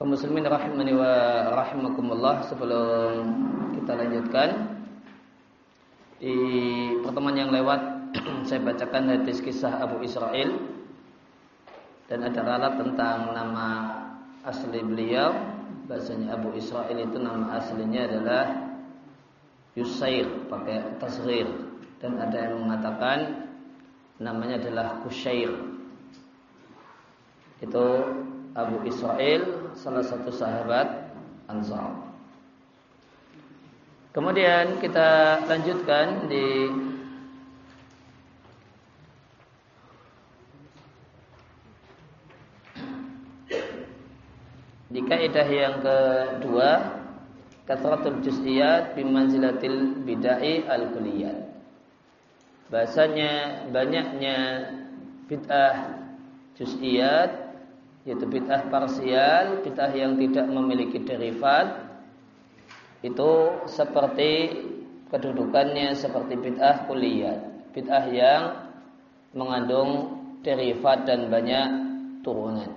kaum muslimin rahimani wa rahimakumullah sebelum kita lanjutkan di pertemuan yang lewat saya bacakan hadis kisah Abu Israel dan ada ralat tentang nama asli beliau. Bahasanya Abu Israel itu nama aslinya adalah Yusair pakai tasghir. Dan ada yang mengatakan namanya adalah Kusyair itu Abu Israel salah satu sahabat Ansar. Kemudian kita lanjutkan di di kaidah yang kedua kathratul juz'iyat bimanzilatil bid'ai al-kulliyat. Bahasanya banyaknya bid'ah juz'iyat yaitu bid'ah parsial, bid'ah yang tidak memiliki derivat itu seperti kedudukannya seperti bid'ah kuliah, bid'ah yang mengandung derivat dan banyak turunan.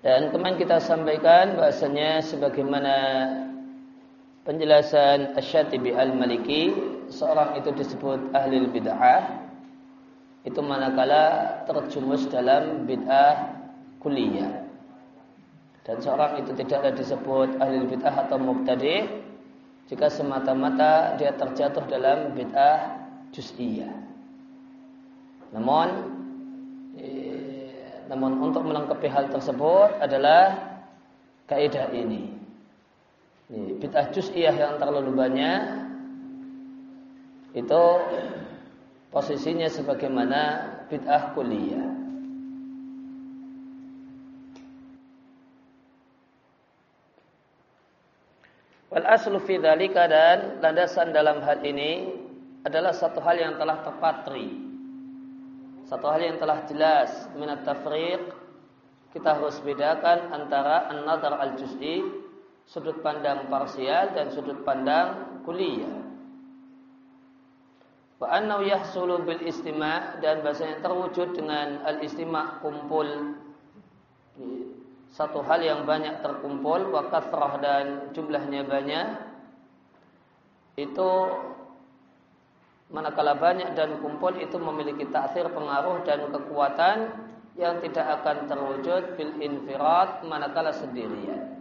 Dan kemarin kita sampaikan bahasanya sebagaimana penjelasan Asy-Syatibi Al-Maliki, seorang itu disebut ahli bid'ah itu manakala terjumus dalam bid'ah kuliah. Dan seorang itu tidak ada disebut ahli bid'ah atau mubtadi jika semata-mata dia terjatuh dalam bid'ah juz'iyah. Namun eh, namun untuk melengkapi hal tersebut adalah kaidah ini. Bid'ah juz'iyah yang terlalu banyak itu posisinya sebagaimana bid'ah kuliah. Wal aslu fi dan landasan dalam hal ini adalah satu hal yang telah terpatri. Satu hal yang telah jelas minat tafriq kita harus bedakan antara an-nadar al-juz'i sudut pandang parsial dan sudut pandang kuliah. Wa annahu yahsulu bil istima' dan bahasanya terwujud dengan al istima' kumpul satu hal yang banyak terkumpul wa kathrah dan jumlahnya banyak itu manakala banyak dan kumpul itu memiliki taksir pengaruh dan kekuatan yang tidak akan terwujud bil infirat manakala sendirian.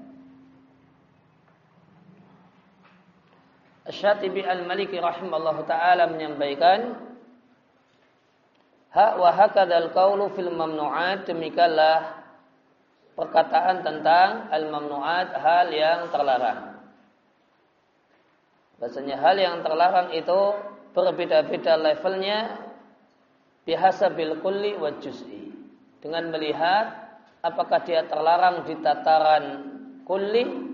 Syatibi Al-Maliki rahimallahu taala menyampaikan ha wa hakadzal qaulu fil mamnu'at demikianlah perkataan tentang al-mamnu'at hal yang terlarang. Bahasanya hal yang terlarang itu berbeda-beda levelnya biasa bil kulli wa juz'i. Dengan melihat apakah dia terlarang di tataran kulli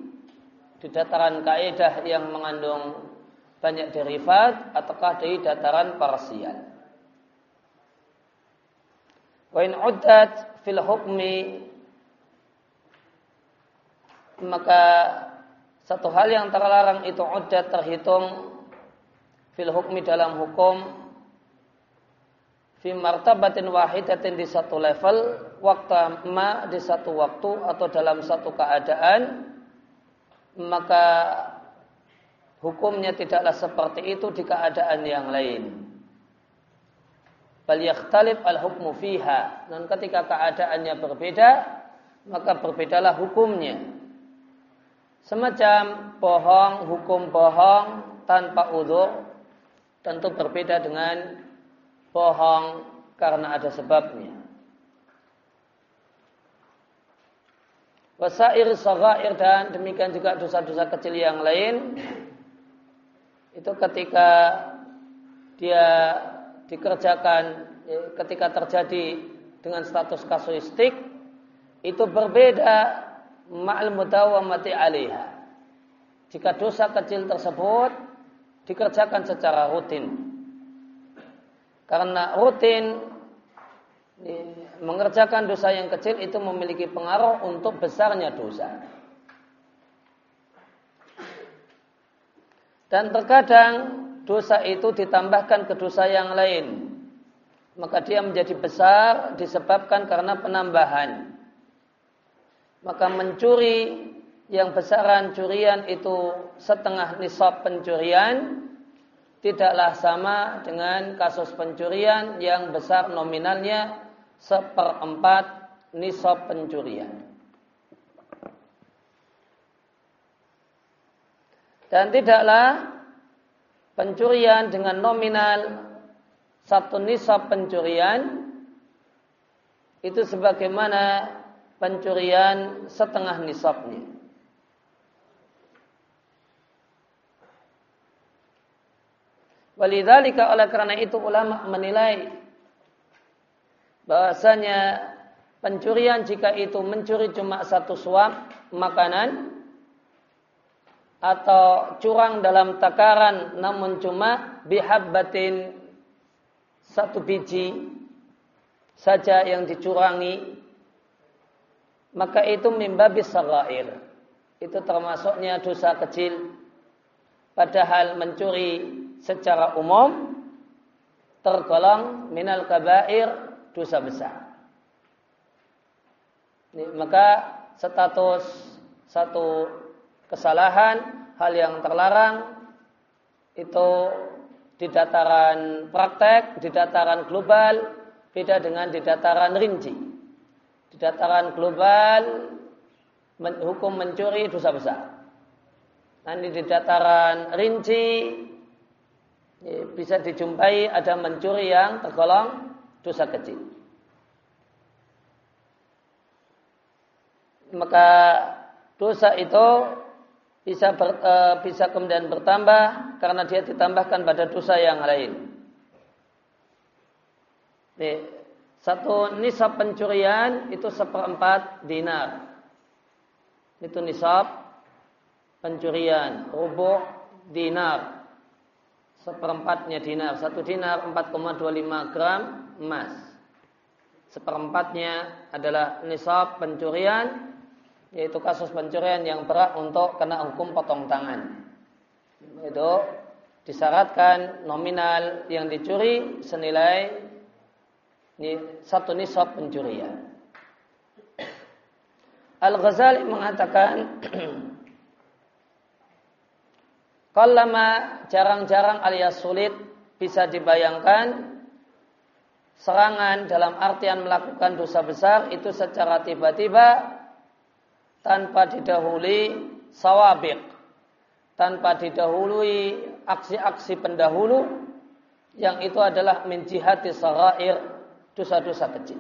di dataran kaidah yang mengandung banyak derivat ataukah di dataran parsial. Wa in uddat fil hukmi maka satu hal yang terlarang itu uddat terhitung fil hukmi dalam hukum fi martabatin wahidatin di satu level waktu ma di satu waktu atau dalam satu keadaan maka hukumnya tidaklah seperti itu di keadaan yang lain. Bal yakhtalif al-hukmu fiha. Dan ketika keadaannya berbeda, maka berbedalah hukumnya. Semacam bohong, hukum bohong tanpa udur tentu berbeda dengan bohong karena ada sebabnya. Wasair sagair dan demikian juga dosa-dosa kecil yang lain itu ketika dia dikerjakan ketika terjadi dengan status kasuistik itu berbeda ma'al mudawamati alaiha. Jika dosa kecil tersebut dikerjakan secara rutin. Karena rutin mengerjakan dosa yang kecil itu memiliki pengaruh untuk besarnya dosa. Dan terkadang dosa itu ditambahkan ke dosa yang lain. maka dia menjadi besar disebabkan karena penambahan. Maka mencuri yang besaran curian itu setengah nisab pencurian tidaklah sama dengan kasus pencurian yang besar nominalnya seperempat nisab pencurian. Dan tidaklah pencurian dengan nominal satu nisab pencurian itu sebagaimana pencurian setengah nisabnya. Walidhalika oleh karena itu ulama menilai bahasanya pencurian jika itu mencuri cuma satu suap makanan atau curang dalam takaran namun cuma bihabbatin satu biji saja yang dicurangi maka itu mimbabis sagair itu termasuknya dosa kecil. Padahal mencuri secara umum tergolong minal kabair dosa besar maka status satu kesalahan hal yang terlarang itu di dataran praktek, di dataran global, beda dengan di dataran rinci. Di dataran global, hukum mencuri dosa besar. Nanti di dataran rinci, bisa dijumpai ada mencuri yang tergolong dosa kecil. Maka dosa itu bisa ber, e, bisa kemudian bertambah karena dia ditambahkan pada dosa yang lain. Nih, satu nisab pencurian itu seperempat dinar. Itu nisab pencurian, rubuh dinar. Seperempatnya dinar. Satu dinar 4,25 gram emas. Seperempatnya adalah nisab pencurian yaitu kasus pencurian yang berat untuk kena hukum potong tangan. Itu disyaratkan nominal yang dicuri senilai satu nisab pencurian. Al-Ghazali mengatakan Kallama jarang-jarang alias sulit bisa dibayangkan serangan dalam artian melakukan dosa besar itu secara tiba-tiba tanpa didahului sawabik, tanpa didahului aksi-aksi pendahulu yang itu adalah menjihati sarair dosa-dosa kecil.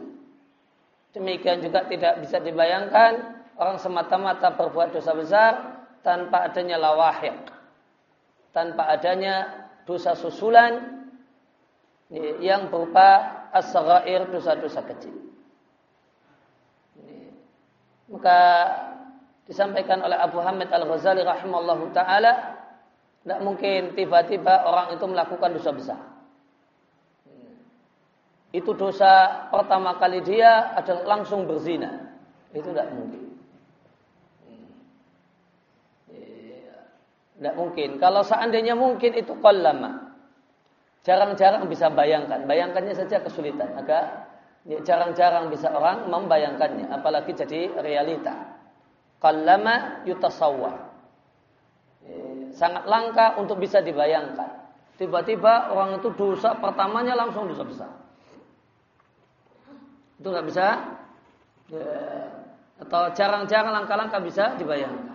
Demikian juga tidak bisa dibayangkan orang semata-mata berbuat dosa besar tanpa adanya lawahik, tanpa adanya dosa susulan yang berupa as-sarair dosa-dosa kecil. Maka disampaikan oleh Abu Hamid Al-Ghazali rahimallahu taala tidak mungkin tiba-tiba orang itu melakukan dosa besar. Itu dosa pertama kali dia adalah langsung berzina. Itu tidak mungkin. Tidak mungkin. Kalau seandainya mungkin itu lama. Jarang-jarang bisa bayangkan. Bayangkannya saja kesulitan. Agak jarang-jarang bisa orang membayangkannya. Apalagi jadi realita kallama yutasawwar. Sangat langka untuk bisa dibayangkan. Tiba-tiba orang itu dosa pertamanya langsung dosa besar. Itu nggak bisa ya, atau jarang-jarang langkah-langkah bisa dibayangkan.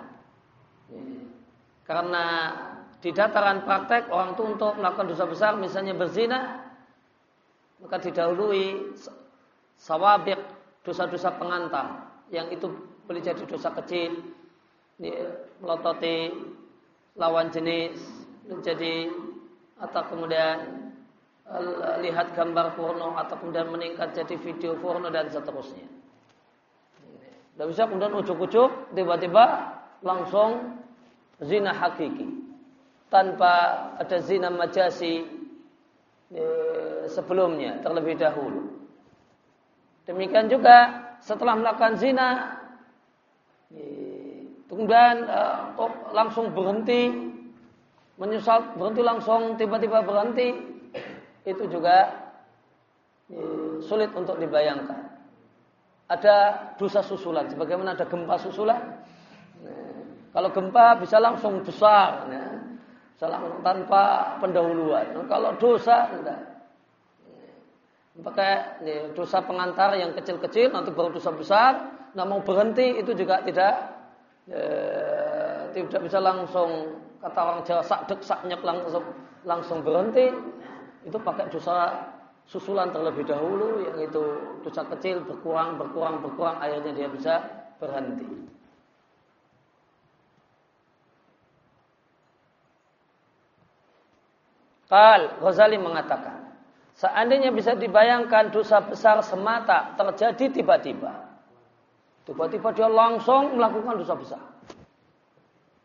Karena di dataran praktek orang itu untuk melakukan dosa besar misalnya berzina maka didahului sawabik dosa-dosa pengantar yang itu boleh jadi dosa kecil melototi lawan jenis menjadi atau kemudian eh, lihat gambar porno atau kemudian meningkat jadi video porno dan seterusnya. Tidak bisa kemudian ujuk-ujuk tiba-tiba langsung zina hakiki tanpa ada zina majasi eh, sebelumnya terlebih dahulu. Demikian juga setelah melakukan zina Kemudian uh, langsung berhenti, menyesal berhenti langsung tiba-tiba berhenti, itu juga sulit untuk dibayangkan. Ada dosa susulan, sebagaimana ada gempa susulan. Kalau gempa bisa langsung besar, ya. Salam tanpa pendahuluan. Kalau dosa enggak. Pakai dosa pengantar yang kecil-kecil nanti baru dosa besar. Nah mau berhenti itu juga tidak eh, tidak bisa langsung kata orang Jawa sakdek saknyep langsung langsung berhenti. Itu pakai dosa susulan terlebih dahulu yang itu dosa kecil berkurang berkurang berkurang akhirnya dia bisa berhenti. Kal Ghazali mengatakan, seandainya bisa dibayangkan dosa besar semata terjadi tiba-tiba. Tiba-tiba dia langsung melakukan dosa besar.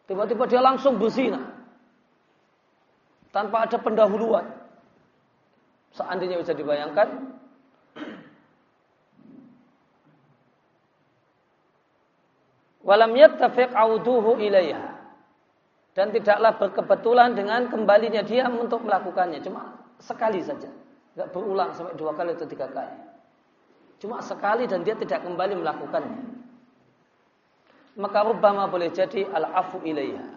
Tiba-tiba dia langsung berzina. Tanpa ada pendahuluan. Seandainya bisa dibayangkan, walam yattafiq auduhu ilaiha dan tidaklah berkebetulan dengan kembalinya dia untuk melakukannya. Cuma sekali saja. Nggak berulang sampai dua kali atau tiga kali. Cuma sekali dan dia tidak kembali melakukannya. Maka rubama boleh jadi al-afu ilaiha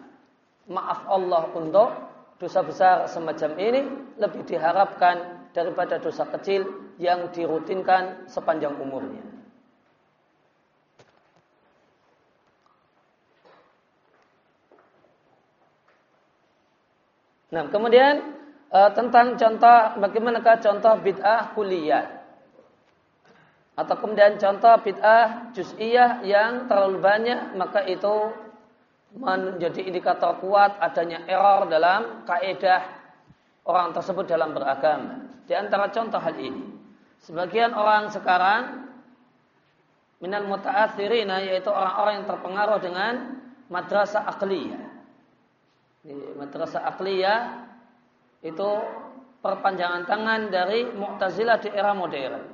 maaf Allah untuk dosa besar semacam ini lebih diharapkan daripada dosa kecil yang dirutinkan sepanjang umurnya Nah, kemudian uh, tentang contoh bagaimanakah contoh bid'ah kuliah atau kemudian contoh bid'ah juz'iyah yang terlalu banyak maka itu menjadi indikator kuat adanya error dalam kaidah orang tersebut dalam beragama. Di antara contoh hal ini, sebagian orang sekarang minal muta'athirina yaitu orang-orang yang terpengaruh dengan madrasah akliyah madrasah akliyah itu perpanjangan tangan dari Mu'tazilah di era modern.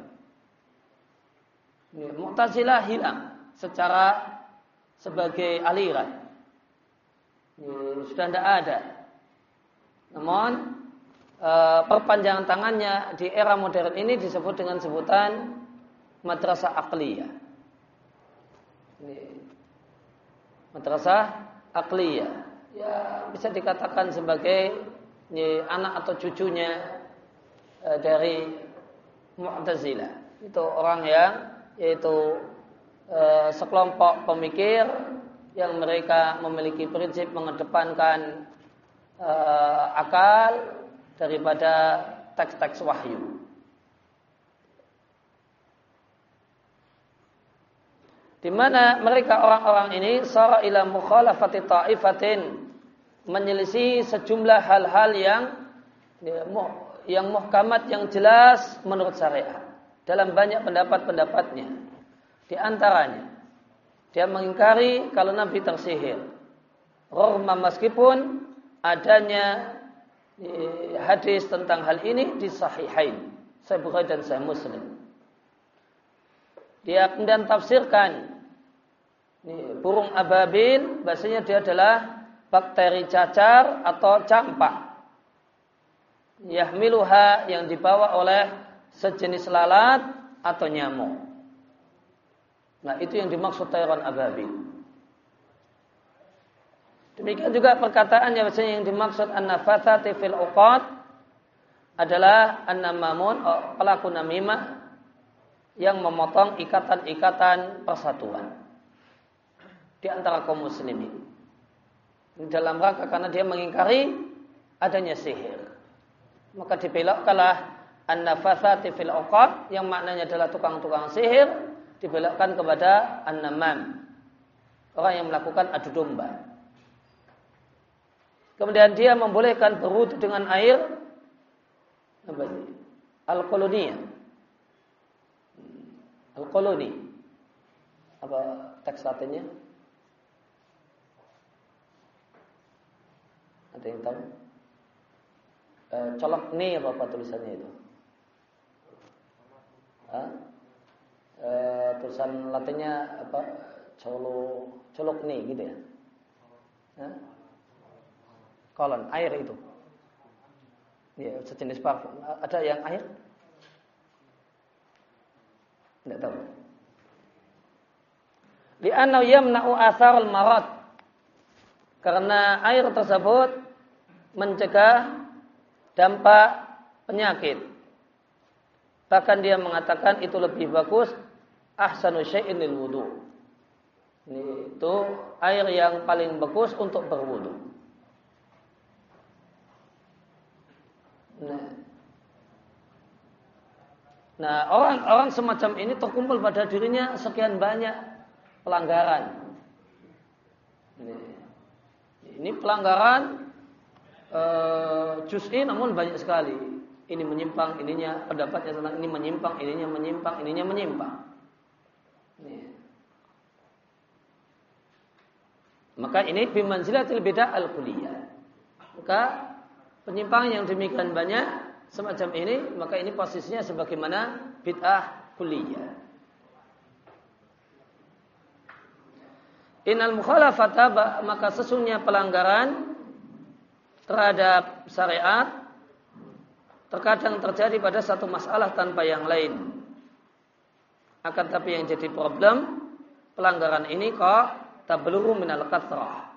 Mu'tazilah hilang secara sebagai aliran. Sudah tidak ada. Namun e, perpanjangan tangannya di era modern ini disebut dengan sebutan madrasah akliyah. Madrasah akliyah ya bisa dikatakan sebagai ya, anak atau cucunya e, dari Mu'tazilah. Itu orang yang yaitu e, sekelompok pemikir yang mereka memiliki prinsip mengedepankan e, akal daripada teks-teks wahyu. di mana mereka orang-orang ini sara ila mukhalafati ta'ifatin menyelisih sejumlah hal-hal yang ya, yang muhkamat yang jelas menurut syariat dalam banyak pendapat-pendapatnya. Di antaranya dia mengingkari kalau Nabi tersihir. Rorma meskipun adanya ya, hadis tentang hal ini di sahihain. Bukhari dan saya Muslim. Dia kemudian tafsirkan ini, burung ababil bahasanya dia adalah bakteri cacar atau campak. Yahmiluha yang dibawa oleh sejenis lalat atau nyamuk. Nah, itu yang dimaksud tayran ababil. Demikian juga perkataan yang yang dimaksud an-nafathati fil uqad adalah an-namamun oh, pelaku namimah yang memotong ikatan-ikatan persatuan di antara kaum muslimin dalam rangka karena dia mengingkari adanya sihir. Maka dibelokkanlah an-nafathati fil uqad yang maknanya adalah tukang-tukang sihir dibelokkan kepada an-namam. Orang yang melakukan adu domba. Kemudian dia membolehkan berwudu dengan air apa Al-kolonia. Al-koloni. Apa teks latinnya? Ada yang tahu? E, colok nih apa, apa tulisannya itu? Hah? E, tulisan latinnya apa? Colo, colok nih gitu ya? Hah? Kolon, air itu. Ya, sejenis parfum. Ada yang air? Tidak tahu. Li'annahu yamna'u al marad. Karena air tersebut mencegah dampak penyakit. Bahkan dia mengatakan itu lebih bagus ahsanu syai'in lil wudu. Ini itu air yang paling bagus untuk berwudu. Nah, nah orang-orang semacam ini terkumpul pada dirinya sekian banyak pelanggaran. Ini, ini pelanggaran uh, juz'i namun banyak sekali. Ini menyimpang, ininya pendapatnya tentang ini menyimpang, ininya menyimpang, ininya menyimpang. Maka ini bimanzilatil beda al kuliah. Maka penyimpangan yang demikian banyak semacam ini, maka ini posisinya sebagaimana bid'ah kuliah. Innal mukhalafata maka sesungguhnya pelanggaran terhadap syariat terkadang terjadi pada satu masalah tanpa yang lain. Akan tapi yang jadi problem pelanggaran ini kok tabluru minal kathrah.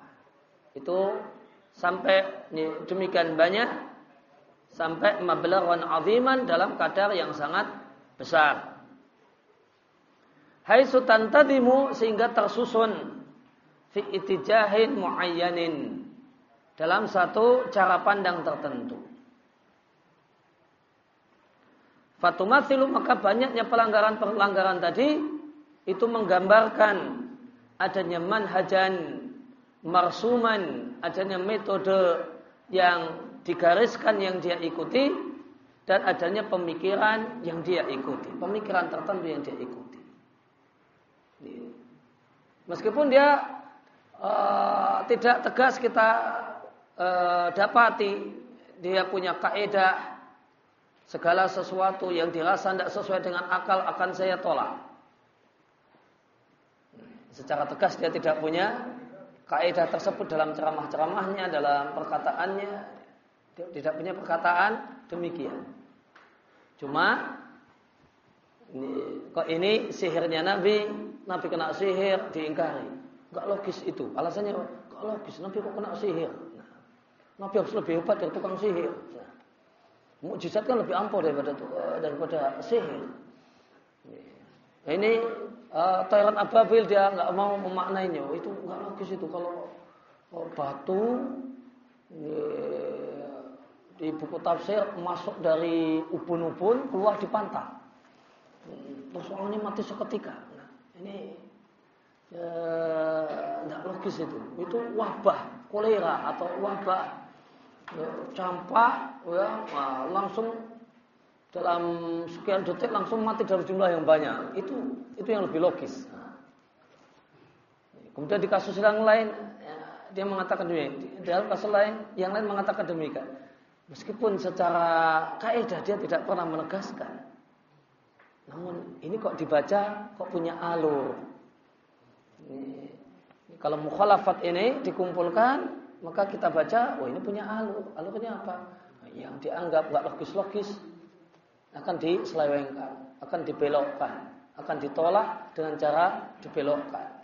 Itu sampai demikian banyak sampai mablaghan aziman dalam kadar yang sangat besar. Hai sultan tadimu sehingga tersusun fi itijahin muayyanin dalam satu cara pandang tertentu. Fatumathilu maka banyaknya pelanggaran-pelanggaran tadi itu menggambarkan adanya manhajan marsuman, adanya metode yang digariskan yang dia ikuti dan adanya pemikiran yang dia ikuti, pemikiran tertentu yang dia ikuti. Meskipun dia uh, tidak tegas kita uh, dapati dia punya kaidah Segala sesuatu yang dirasa tidak sesuai dengan akal akan saya tolak. Secara tegas dia tidak punya kaidah tersebut dalam ceramah-ceramahnya, dalam perkataannya. Dia tidak punya perkataan demikian. Cuma ini, kok ini sihirnya Nabi, Nabi kena sihir diingkari. Enggak logis itu. Alasannya enggak logis. Nabi kok kena sihir. Nabi harus lebih hebat dari tukang sihir. Mukjizat kan lebih ampuh daripada uh, daripada sihir. Nah, ini uh, Tyrant Ababil dia nggak mau memaknainya. Itu nggak logis itu kalau batu uh, di buku tafsir masuk dari ubun-ubun keluar di pantai. Terus orangnya mati seketika. Nah, ini tidak uh, logis itu. Itu wabah kolera atau wabah campak ya nah, langsung dalam sekian detik langsung mati dalam jumlah yang banyak. Itu itu yang lebih logis. Kemudian di kasus yang lain ya, dia mengatakan demikian dalam kasus lain yang lain mengatakan demikian. Meskipun secara kaidah dia tidak pernah menegaskan. Namun ini kok dibaca kok punya alur. Ini, kalau mukhalafat ini dikumpulkan maka kita baca, oh ini punya alur. Alurnya apa? Yang dianggap nggak logis-logis akan diselewengkan, akan dibelokkan, akan ditolak dengan cara dibelokkan.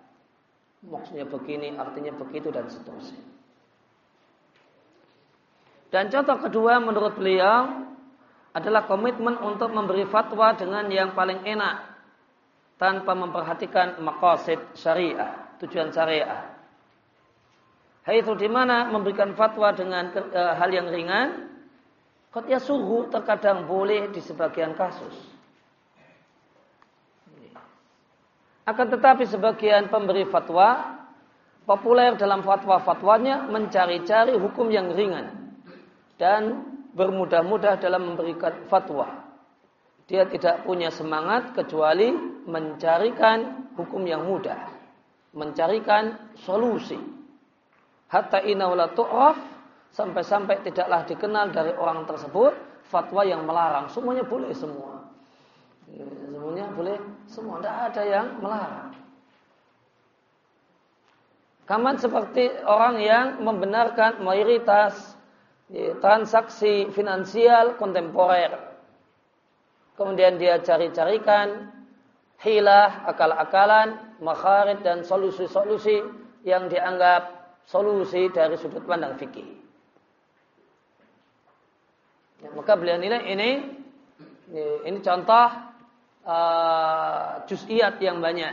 Maksudnya begini, artinya begitu dan seterusnya. Dan contoh kedua menurut beliau adalah komitmen untuk memberi fatwa dengan yang paling enak tanpa memperhatikan maqasid syariah, tujuan syariah. Haitsu di mana memberikan fatwa dengan e, hal yang ringan, qad yasuhu terkadang boleh di sebagian kasus. Akan tetapi sebagian pemberi fatwa populer dalam fatwa-fatwanya mencari-cari hukum yang ringan dan bermudah-mudah dalam memberikan fatwa. Dia tidak punya semangat kecuali mencarikan hukum yang mudah, mencarikan solusi hatta inaula tu'raf sampai-sampai tidaklah dikenal dari orang tersebut fatwa yang melarang. Semuanya boleh semua. Semuanya boleh semua. Tidak ada yang melarang. Kaman seperti orang yang membenarkan mayoritas ya, transaksi finansial kontemporer. Kemudian dia cari-carikan hilah, akal-akalan, makharid dan solusi-solusi yang dianggap solusi dari sudut pandang fikih. Ya, maka beliau nilai ini ini contoh uh, juz'iyat yang banyak.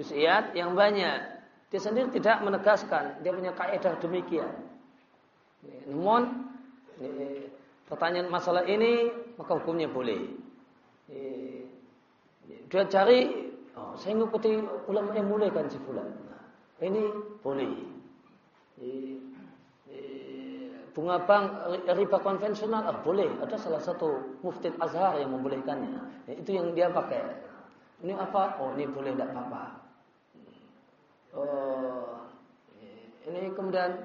Juz'iyat yang banyak. Dia sendiri tidak menegaskan, dia punya kaidah demikian. Namun pertanyaan masalah ini maka hukumnya boleh. Dia cari, oh, saya ngikuti ulama yang mulai kan si fulan. Ini boleh. Bunga bank riba konvensional ah, boleh. Ada salah satu mufti Azhar yang membolehkannya. Ya, itu yang dia pakai. Ini apa? Oh ini boleh tidak apa-apa. Oh, ini kemudian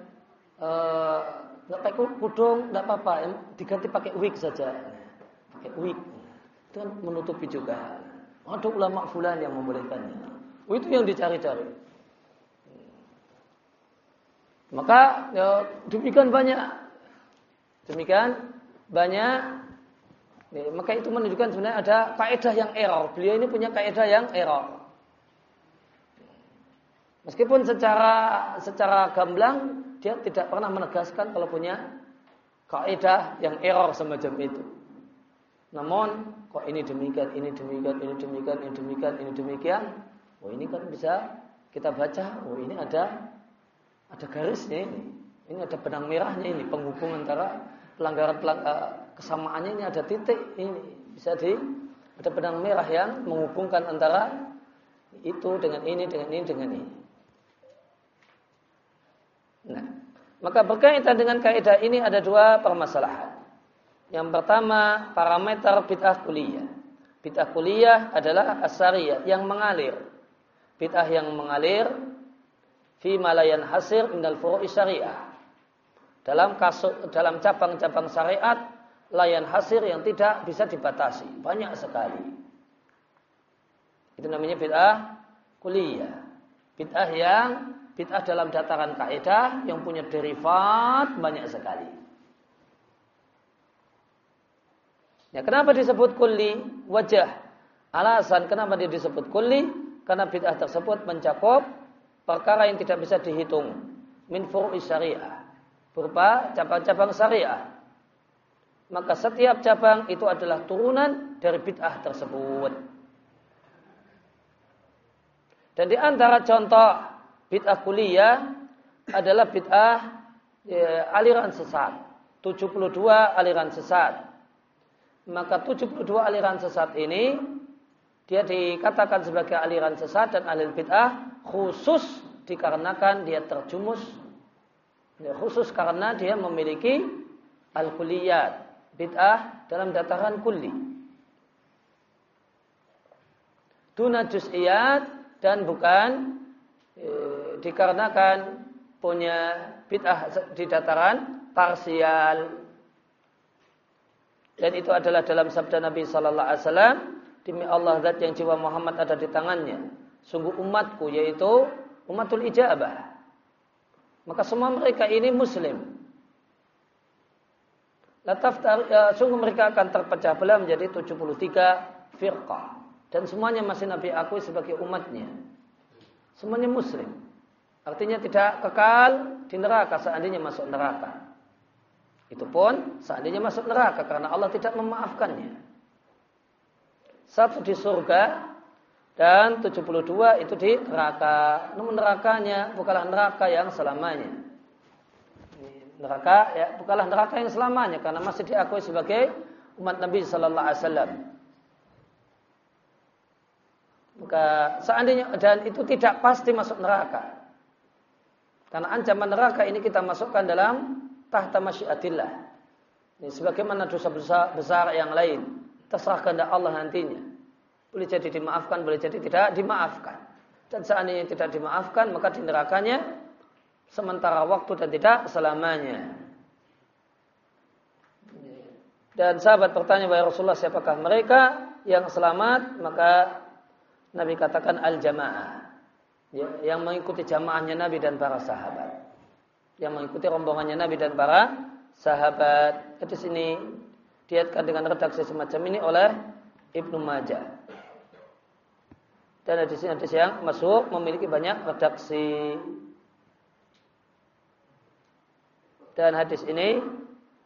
uh, nggak pakai kudung tidak apa-apa. Diganti pakai wig saja. Pakai wig. Itu kan menutupi juga. Ada ulama fulan yang membolehkannya. Oh, itu yang dicari-cari. Maka ya, demikian banyak, demikian banyak. Ya, maka itu menunjukkan sebenarnya ada kaidah yang error. Beliau ini punya kaidah yang error. Meskipun secara secara gamblang dia tidak pernah menegaskan kalau punya kaidah yang error semacam itu. Namun kok ini demikian, ini demikian, ini demikian, ini demikian, ini demikian. Oh ini kan bisa kita baca. Oh ini ada ada garisnya ini. Ini ada benang merahnya ini penghubung antara pelanggaran, eh, kesamaannya ini ada titik ini bisa di ada benang merah yang menghubungkan antara itu dengan ini dengan ini dengan ini. Nah, maka berkaitan dengan kaidah ini ada dua permasalahan. Yang pertama, parameter bid'ah kuliah. Bid'ah kuliah adalah asariyah yang mengalir. Bid'ah yang mengalir fi malayan hasir minal furu'i syariah. Dalam kasus dalam cabang-cabang syariat layan hasir yang tidak bisa dibatasi, banyak sekali. Itu namanya bid'ah kuliah. Bid'ah yang bid'ah dalam dataran kaidah yang punya derivat banyak sekali. Ya, kenapa disebut kulli? Wajah. Alasan kenapa dia disebut kulli? Karena bid'ah tersebut mencakup perkara yang tidak bisa dihitung min furu'i syariah berupa cabang-cabang syariah. Maka setiap cabang itu adalah turunan dari bid'ah tersebut. Dan di antara contoh bid'ah kuliah adalah bid'ah ya, aliran sesat. 72 aliran sesat maka 72 aliran sesat ini dia dikatakan sebagai aliran sesat dan alil bid'ah khusus dikarenakan dia terjumus. Ya, khusus karena dia memiliki al-kuliyat bid'ah dalam dataran kulli. Tuna juz'iyat dan bukan e, dikarenakan punya bid'ah di dataran parsial. Dan itu adalah dalam sabda Nabi Sallallahu Alaihi Wasallam demi Allah zat yang jiwa Muhammad ada di tangannya. Sungguh umatku yaitu umatul ijabah. Maka semua mereka ini muslim. Ya, sungguh mereka akan terpecah belah menjadi 73 firqah. Dan semuanya masih Nabi akui sebagai umatnya. Semuanya muslim. Artinya tidak kekal di neraka seandainya masuk neraka. Itu pun seandainya masuk neraka karena Allah tidak memaafkannya. Satu di surga dan 72 itu di neraka. Namun nerakanya bukanlah neraka yang selamanya. Neraka ya bukanlah neraka yang selamanya karena masih diakui sebagai umat Nabi sallallahu alaihi wasallam. Maka seandainya dan itu tidak pasti masuk neraka. Karena ancaman neraka ini kita masukkan dalam tahta masyiatillah. Ini sebagaimana dosa besar, besar yang lain. Terserah kehendak Allah nantinya. Boleh jadi dimaafkan, boleh jadi tidak dimaafkan. Dan seandainya tidak dimaafkan, maka di nerakanya sementara waktu dan tidak selamanya. Dan sahabat bertanya kepada Rasulullah siapakah mereka yang selamat? Maka Nabi katakan al-jamaah. Ya, yang mengikuti jamaahnya Nabi dan para sahabat yang mengikuti rombongannya Nabi dan para sahabat. Di sini diatkan dengan redaksi semacam ini oleh Ibnu Majah. Dan hadis-hadis yang masuk memiliki banyak redaksi. Dan hadis ini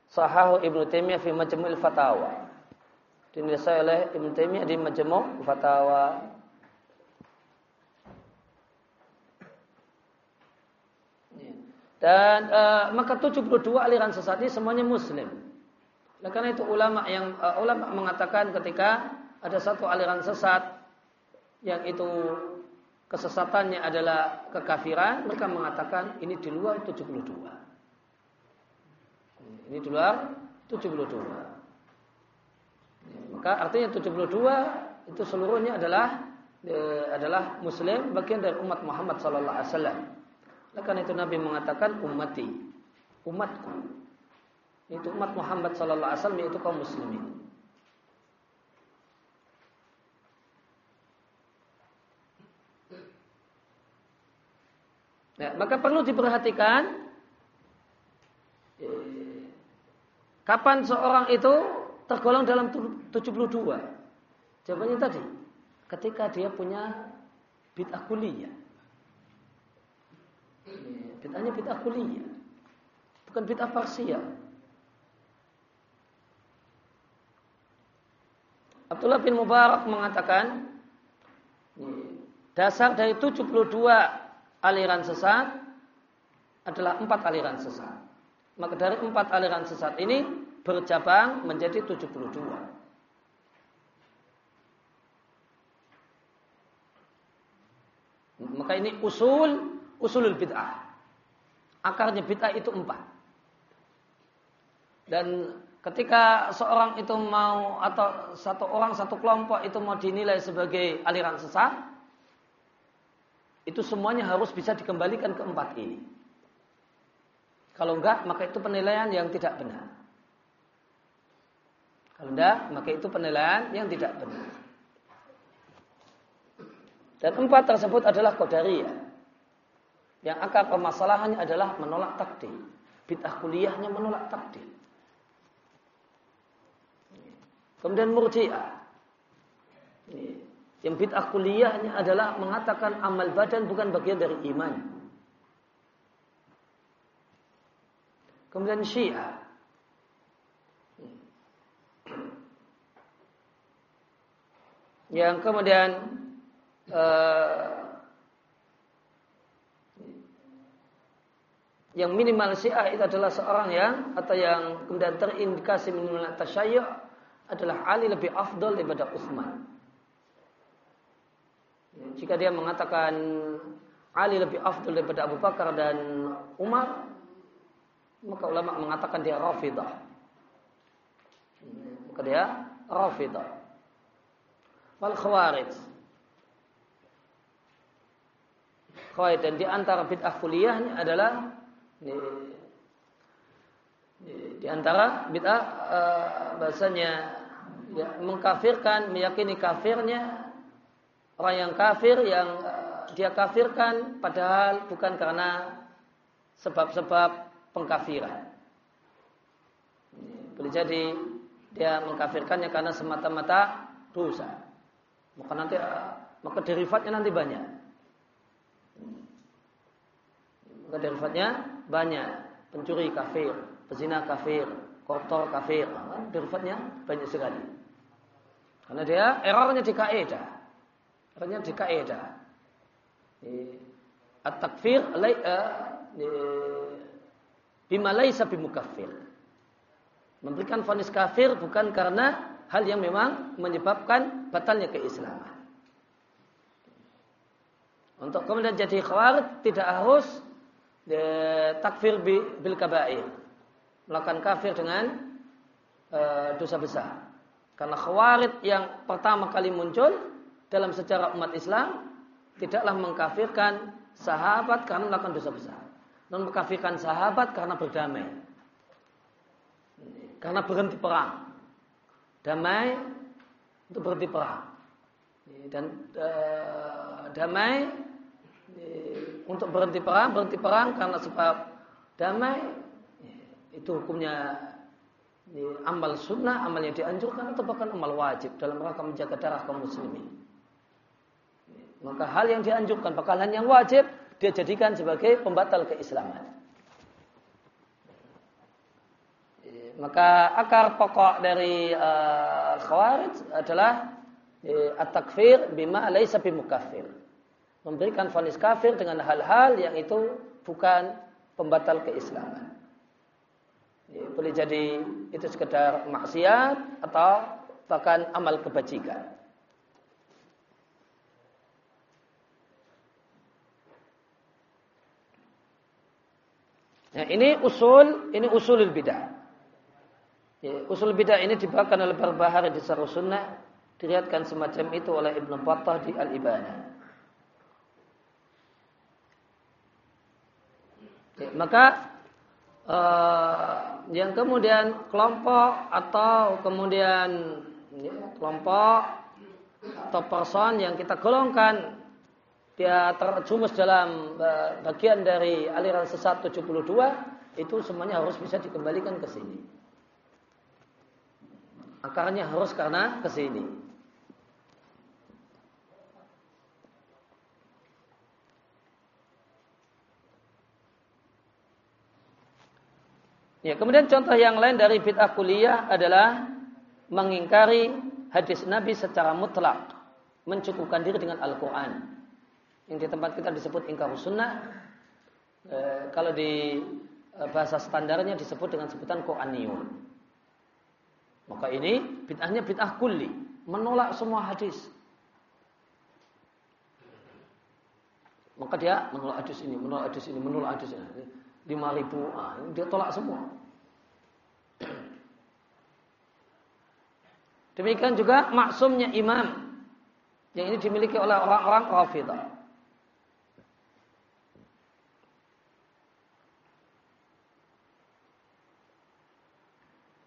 Sahahu Ibnu Taimiyah fi Majmu'il Fatawa. Dinilai oleh Ibnu Taimiyah di Majmu' Fatawa. Dan uh, maka 72 aliran sesat ini semuanya muslim. Nah, karena itu ulama yang uh, ulama mengatakan ketika ada satu aliran sesat yang itu kesesatannya adalah kekafiran, mereka mengatakan ini di luar 72. Ini di luar 72. Maka artinya 72 itu seluruhnya adalah e, adalah muslim bagian dari umat Muhammad sallallahu alaihi wasallam. Oleh karena itu Nabi mengatakan ummati, umatku. Itu umat Muhammad sallallahu alaihi wasallam yaitu kaum muslimin. Ya, maka perlu diperhatikan eh, kapan seorang itu tergolong dalam 72. Jawabannya tadi, ketika dia punya bid'ah kuliah. Bid'ahnya bid'ah kuliah. Bukan bid'ah parsial. Abdullah bin Mubarak mengatakan dasar dari 72 aliran sesat adalah empat aliran sesat. Maka dari empat aliran sesat ini bercabang menjadi 72. Maka ini usul usulul bid'ah. Akarnya bid'ah itu empat. Dan ketika seorang itu mau atau satu orang satu kelompok itu mau dinilai sebagai aliran sesat, itu semuanya harus bisa dikembalikan ke empat ini. Kalau enggak, maka itu penilaian yang tidak benar. Kalau enggak, maka itu penilaian yang tidak benar. Dan empat tersebut adalah kodaria. Yang akar permasalahannya adalah menolak takdir. Bid'ah kuliahnya menolak takdir. Kemudian murji'ah. Yang bid'ah kuliahnya adalah mengatakan amal badan bukan bagian dari iman. Kemudian syiah. Yang kemudian uh, yang minimal syiah itu adalah seorang yang atau yang kemudian terindikasi minimal tasyayyu' adalah Ali lebih afdol daripada Utsman. Jika dia mengatakan Ali lebih afdol daripada Abu Bakar dan Umar, maka ulama mengatakan dia Rafidah. Maka dia Rafidah. Wal Khawarij. Khawarij dan di antara bid'ah kuliahnya adalah di, antara bid'ah uh, bahasanya ya, mengkafirkan, meyakini kafirnya orang yang kafir yang uh, dia kafirkan padahal bukan karena sebab-sebab pengkafiran. Boleh jadi dia mengkafirkannya karena semata-mata dosa. Maka nanti uh, maka derivatnya nanti banyak. Maka derivatnya banyak pencuri kafir, pezina kafir, koruptor kafir, derivatnya banyak sekali. Karena dia errornya di kaidah. Errornya di kaidah. At-takfir eh, bima laisa bimukaffir. Memberikan vonis kafir bukan karena hal yang memang menyebabkan batalnya keislaman. Untuk kemudian jadi khawarij tidak harus takfir bil kabair. Melakukan kafir dengan uh, dosa besar. Karena khawarid yang pertama kali muncul dalam sejarah umat Islam tidaklah mengkafirkan sahabat karena melakukan dosa besar. Non mengkafirkan sahabat karena berdamai. Karena berhenti perang. Damai untuk berhenti perang. Dan uh, damai untuk berhenti perang, berhenti perang karena sebab damai itu hukumnya amal sunnah, amal yang dianjurkan atau bahkan amal wajib dalam rangka menjaga darah kaum muslimin. Maka hal yang dianjurkan, bakalan yang wajib dia jadikan sebagai pembatal keislaman. Maka akar pokok dari uh, khawarij adalah uh, at-takfir bima laisa bimukafir. Memberikan vonis kafir dengan hal-hal yang itu bukan pembatal keislaman. Boleh jadi itu sekedar maksiat atau bahkan amal kebajikan. Ya, ini usul, ini usulul bidah. Ya, usul bidah ini dibawakan oleh Barbahari di Sarul Sunnah, diriatkan semacam itu oleh Ibnu Battah di Al-Ibana. Maka uh, yang kemudian kelompok atau kemudian ya, kelompok atau person yang kita golongkan dia terjumus dalam eh, bagian dari aliran sesat 72 itu semuanya harus bisa dikembalikan ke sini. Akarnya harus karena ke sini. Ya, kemudian contoh yang lain dari bid'ah kuliah adalah mengingkari hadis Nabi secara mutlak, mencukupkan diri dengan Al-Qur'an. Yang di tempat kita disebut ingkar sunnah e, kalau di e, bahasa standarnya disebut dengan sebutan Qur'aniyun. Maka ini bid'ahnya bid'ah kulli menolak semua hadis. Maka dia menolak hadis ini menolak hadis ini menolak hadis ini lima ribu ah, dia tolak semua. Demikian juga maksumnya imam yang ini dimiliki oleh orang-orang Rafidah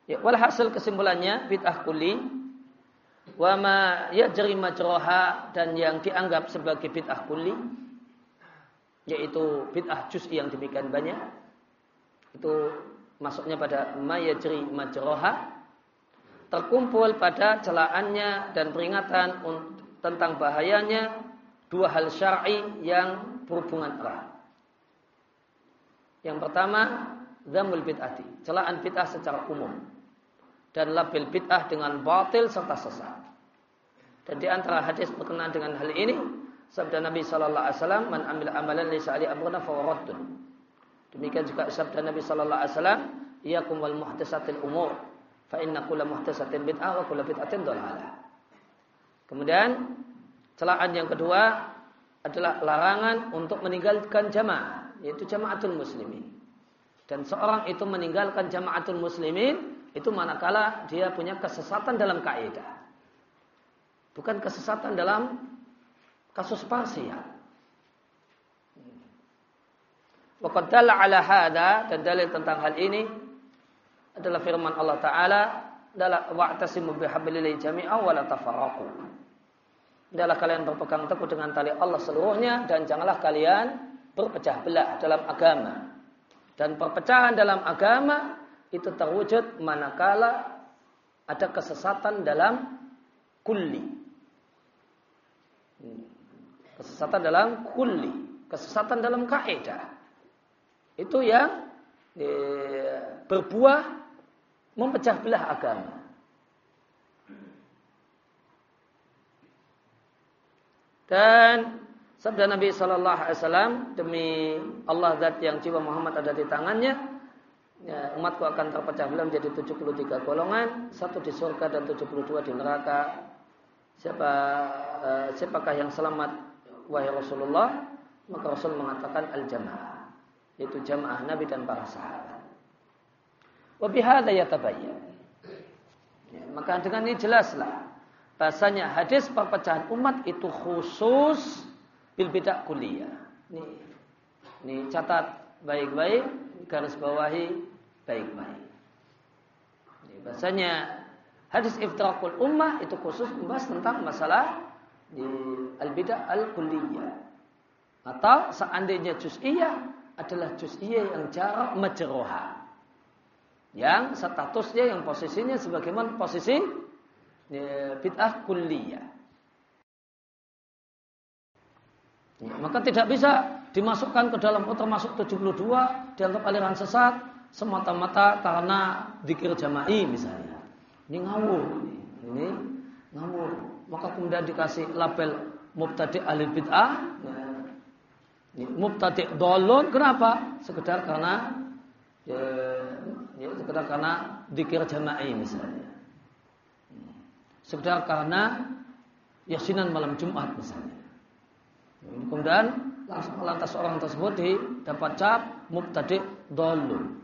Ya, walhasil kesimpulannya bid'ah kuli wa ma yajri majroha dan yang dianggap sebagai bid'ah kuli yaitu bid'ah juz'i yang demikian banyak itu masuknya pada ma yajri majroha terkumpul pada celaannya dan peringatan tentang bahayanya dua hal syar'i yang berhubungan erat. Yang pertama, zamul bid'ati, celaan bid'ah secara umum dan label bid'ah dengan batil serta sesat. Dan di antara hadis berkenaan dengan hal ini, sabda Nabi sallallahu alaihi wasallam, "Man amil amalan laysa ali amruna fa Demikian juga sabda Nabi sallallahu alaihi wasallam, "Iyakum wal muhdatsatil umur, fa inna kulla muhdatsatin bid'ah wa kulla bid'atin dhalalah." Kemudian celaan yang kedua adalah larangan untuk meninggalkan jamaah, yaitu jamaatul muslimin. Dan seorang itu meninggalkan jamaatul muslimin itu manakala dia punya kesesatan dalam kaidah. Bukan kesesatan dalam kasus parsial. Waqad dalla ala hada dan dalil tentang hal ini adalah firman Allah taala dalam wa'tasimu bihablillahi jami'an wa la tafarraqu. Kalian berpegang teguh dengan tali Allah seluruhnya dan janganlah kalian berpecah belah dalam agama. Dan perpecahan dalam agama itu terwujud manakala ada kesesatan dalam kulli. Kesesatan dalam kulli, kesesatan dalam kaidah. Itu yang e, berbuah memecah belah agama. Dan sabda Nabi Shallallahu Alaihi Wasallam demi Allah zat yang jiwa Muhammad ada di tangannya, ya, umatku akan terpecah belah menjadi 73 golongan, satu di surga dan 72 di neraka. Siapa uh, siapakah yang selamat wahai Rasulullah? Maka Rasul mengatakan al-jamaah, yaitu jamaah Nabi dan para sahabat. Wa bihadza yatabayyan. Ya, maka dengan ini jelaslah bahasanya hadis perpecahan umat itu khusus bil bidah kuliah. Ini, ini catat baik-baik garis bawahi baik-baik. Bahasanya hadis iftirakul ummah itu khusus membahas tentang masalah di al-bidah al-kulliyah. Atau seandainya juz'iyah adalah juz'iyah yang jarak majroha. Yang statusnya, yang posisinya sebagaimana posisi ya, bid'ah kulliyah. Ya, maka tidak bisa dimasukkan ke dalam oh, termasuk 72 dianggap aliran sesat semata-mata karena dikir jama'i misalnya. Ini ngawur. Ini ngawur. Maka kemudian dikasih label mubtadi ahli bid'ah. Ya. Mubtadi dolon kenapa? Sekedar karena ya, ya sekedar karena dikir jama'i misalnya. Sekedar karena yasinan malam Jumat misalnya. Kemudian lantas orang tersebut dapat cap mubtadi dolun.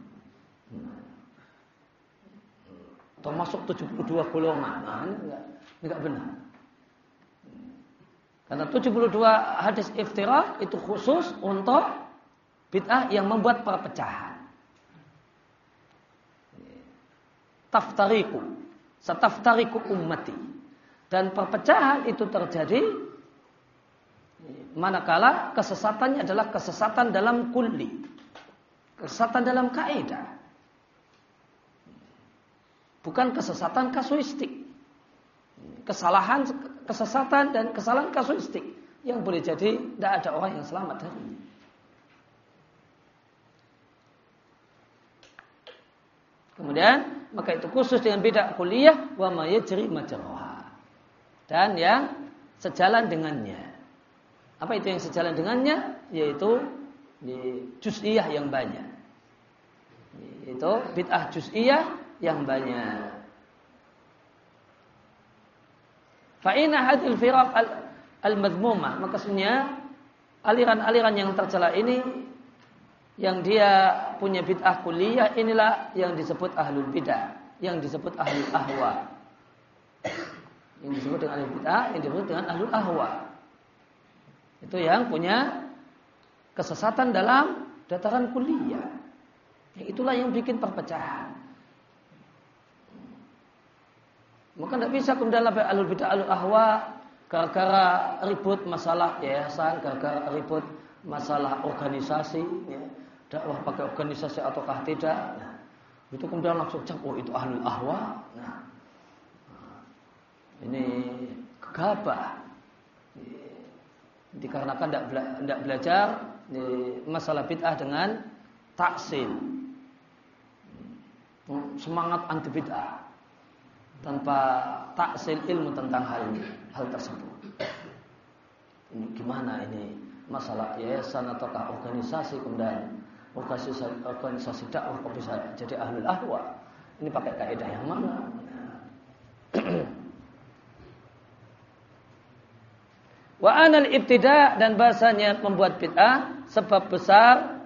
Termasuk 72 golongan. Nah, ini enggak, enggak benar. Karena 72 hadis iftirah itu khusus untuk bid'ah yang membuat perpecahan. Taftariku. Sataftariku ummati. Dan perpecahan itu terjadi Manakala kesesatannya adalah kesesatan dalam kulli. Kesesatan dalam kaidah. Bukan kesesatan kasuistik. Kesalahan, kesesatan dan kesalahan kasuistik. Yang boleh jadi tidak ada orang yang selamat dari Kemudian maka itu khusus dengan beda kuliah wa mayajri majraha. Dan yang sejalan dengannya. Apa itu yang sejalan dengannya? Yaitu di juz'iyah yang banyak. Yaitu bid'ah juz'iyah yang banyak. Fa'ina hadil firaq al-madmumah. Maksudnya aliran-aliran yang tercela ini yang dia punya bid'ah kuliah inilah yang disebut ahlul bid'ah, yang disebut ahlul ahwa. Yang disebut dengan ahlul bid'ah, yang disebut dengan ahlul ahwa. Itu yang punya kesesatan dalam dataran kuliah. itulah yang bikin perpecahan. Maka tidak bisa kemudian lebih alul bidah alul ahwa gara-gara ribut masalah yayasan, gara-gara ribut masalah organisasi, ya, dakwah pakai organisasi ataukah tidak. Nah, itu kemudian langsung cek, oh itu ahlul ahwa. Nah, ini kegabah dikarenakan tidak bela belajar di masalah bid'ah dengan taksil. Semangat anti bid'ah tanpa taksil ilmu tentang hal hal tersebut. Ini gimana ini? Masalah yayasan ataukah organisasi kemudian organisasi organisasi dakwah kok bisa jadi ahlul ahwa? Ini pakai kaidah yang mana? Wa anal ibtida dan bahasanya membuat bid'ah sebab besar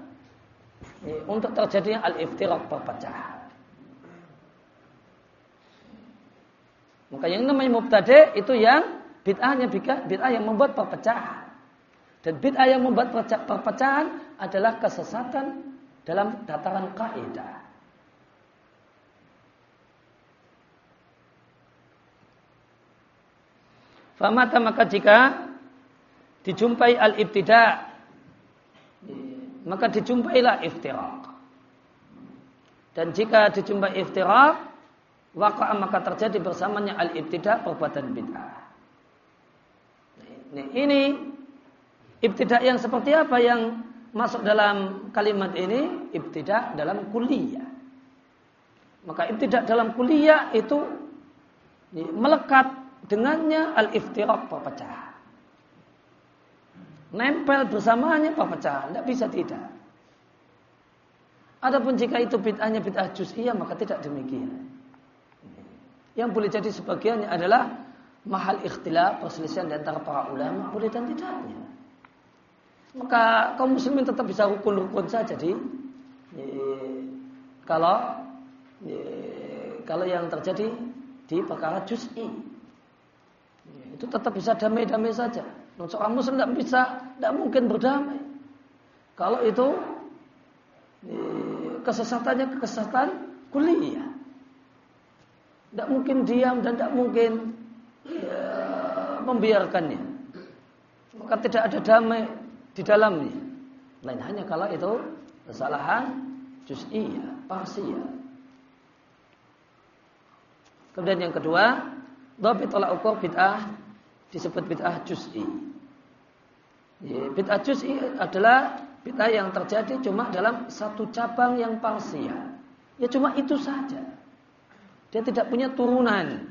untuk terjadinya al-iftiraq perpecahan. Maka yang namanya mubtadi itu yang bid'ahnya bid'ah yang membuat perpecahan. Dan bid'ah yang membuat perpecahan adalah kesesatan dalam dataran kaidah. Famata maka jika dijumpai al-ibtida maka dijumpailah iftiraq. Dan jika dijumpai iftiraq, waqa'a maka terjadi bersamanya al-ibtida perbuatan bid'ah. Nah, ini ibtida yang seperti apa yang masuk dalam kalimat ini? Ibtida dalam kuliah. Maka ibtida dalam kuliah itu melekat dengannya al-iftiraq perpecahan nempel bersamanya perpecahan. Tidak bisa tidak. Adapun jika itu bid'ahnya bid'ah juz'iyah maka tidak demikian. Yang boleh jadi sebagiannya adalah mahal ikhtilaf perselisihan di antara para ulama boleh dan tidaknya. Maka kaum muslimin tetap bisa rukun-rukun saja di kalau kalau yang terjadi di perkara juz'i itu tetap bisa damai-damai saja. Dan seorang muslim tidak bisa, tidak mungkin berdamai. Kalau itu kesesatannya kesesatan kuliah. Tidak mungkin diam dan tidak mungkin ya, membiarkannya. Maka tidak ada damai di dalamnya. Lain hanya kalau itu kesalahan juz'iyah, parsial. Kemudian yang kedua, Dobit tolak ukur bid'ah disebut bid'ah juz'i. Ya, bid'ah juz'i adalah bid'ah yang terjadi cuma dalam satu cabang yang parsial. Ya cuma itu saja. Dia tidak punya turunan.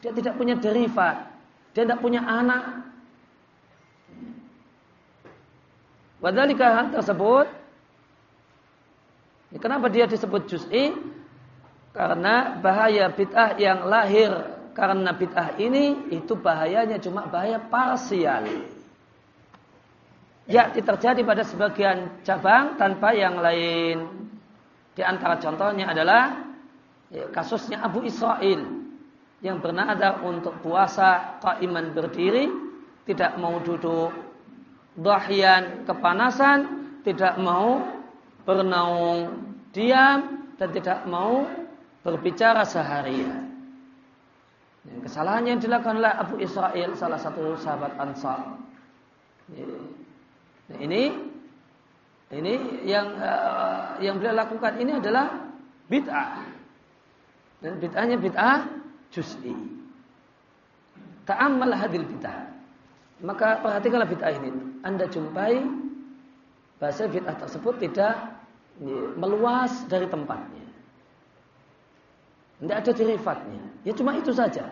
Dia tidak punya derivat. Dia tidak punya anak. Wadhalika hal tersebut Kenapa dia disebut juz'i? Karena bahaya bid'ah yang lahir karena bid'ah ini itu bahayanya cuma bahaya parsial. Ya, terjadi pada sebagian cabang tanpa yang lain. Di antara contohnya adalah ya, kasusnya Abu Israel yang bernada untuk puasa iman berdiri, tidak mau duduk dahyan kepanasan, tidak mau bernaung diam dan tidak mau berbicara seharian. Kesalahan yang dilakukan oleh Abu Israel salah satu sahabat Ansar. Nah, ini ini yang uh, yang beliau lakukan ini adalah bid'ah. Dan bid'ahnya bid'ah juz'i. Ta'ammal hadil bid'ah. Maka perhatikanlah bid'ah ini. Anda jumpai bahasa bid'ah tersebut tidak meluas dari tempatnya. Tidak ada derivatnya. Ya cuma itu saja.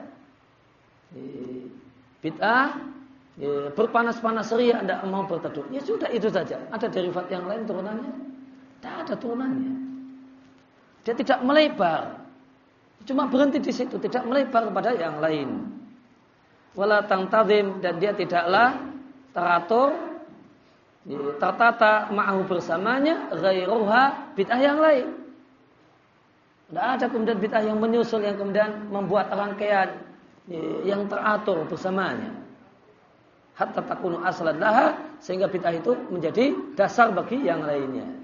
Bid'ah berpanas-panas ceria Anda mau berteduh. Ya sudah itu saja. Ada derivat yang lain turunannya? Tidak ada turunannya. Dia tidak melebar. Cuma berhenti di situ, tidak melebar kepada yang lain. Wala tangtadim dan dia tidaklah teratur tertata ma'ahu bersamanya ghairuha bid'ah yang lain. Tidak ada kemudian bid'ah yang menyusul yang kemudian membuat rangkaian yang teratur bersamanya. Hatta takunu aslan laha sehingga bid'ah itu menjadi dasar bagi yang lainnya.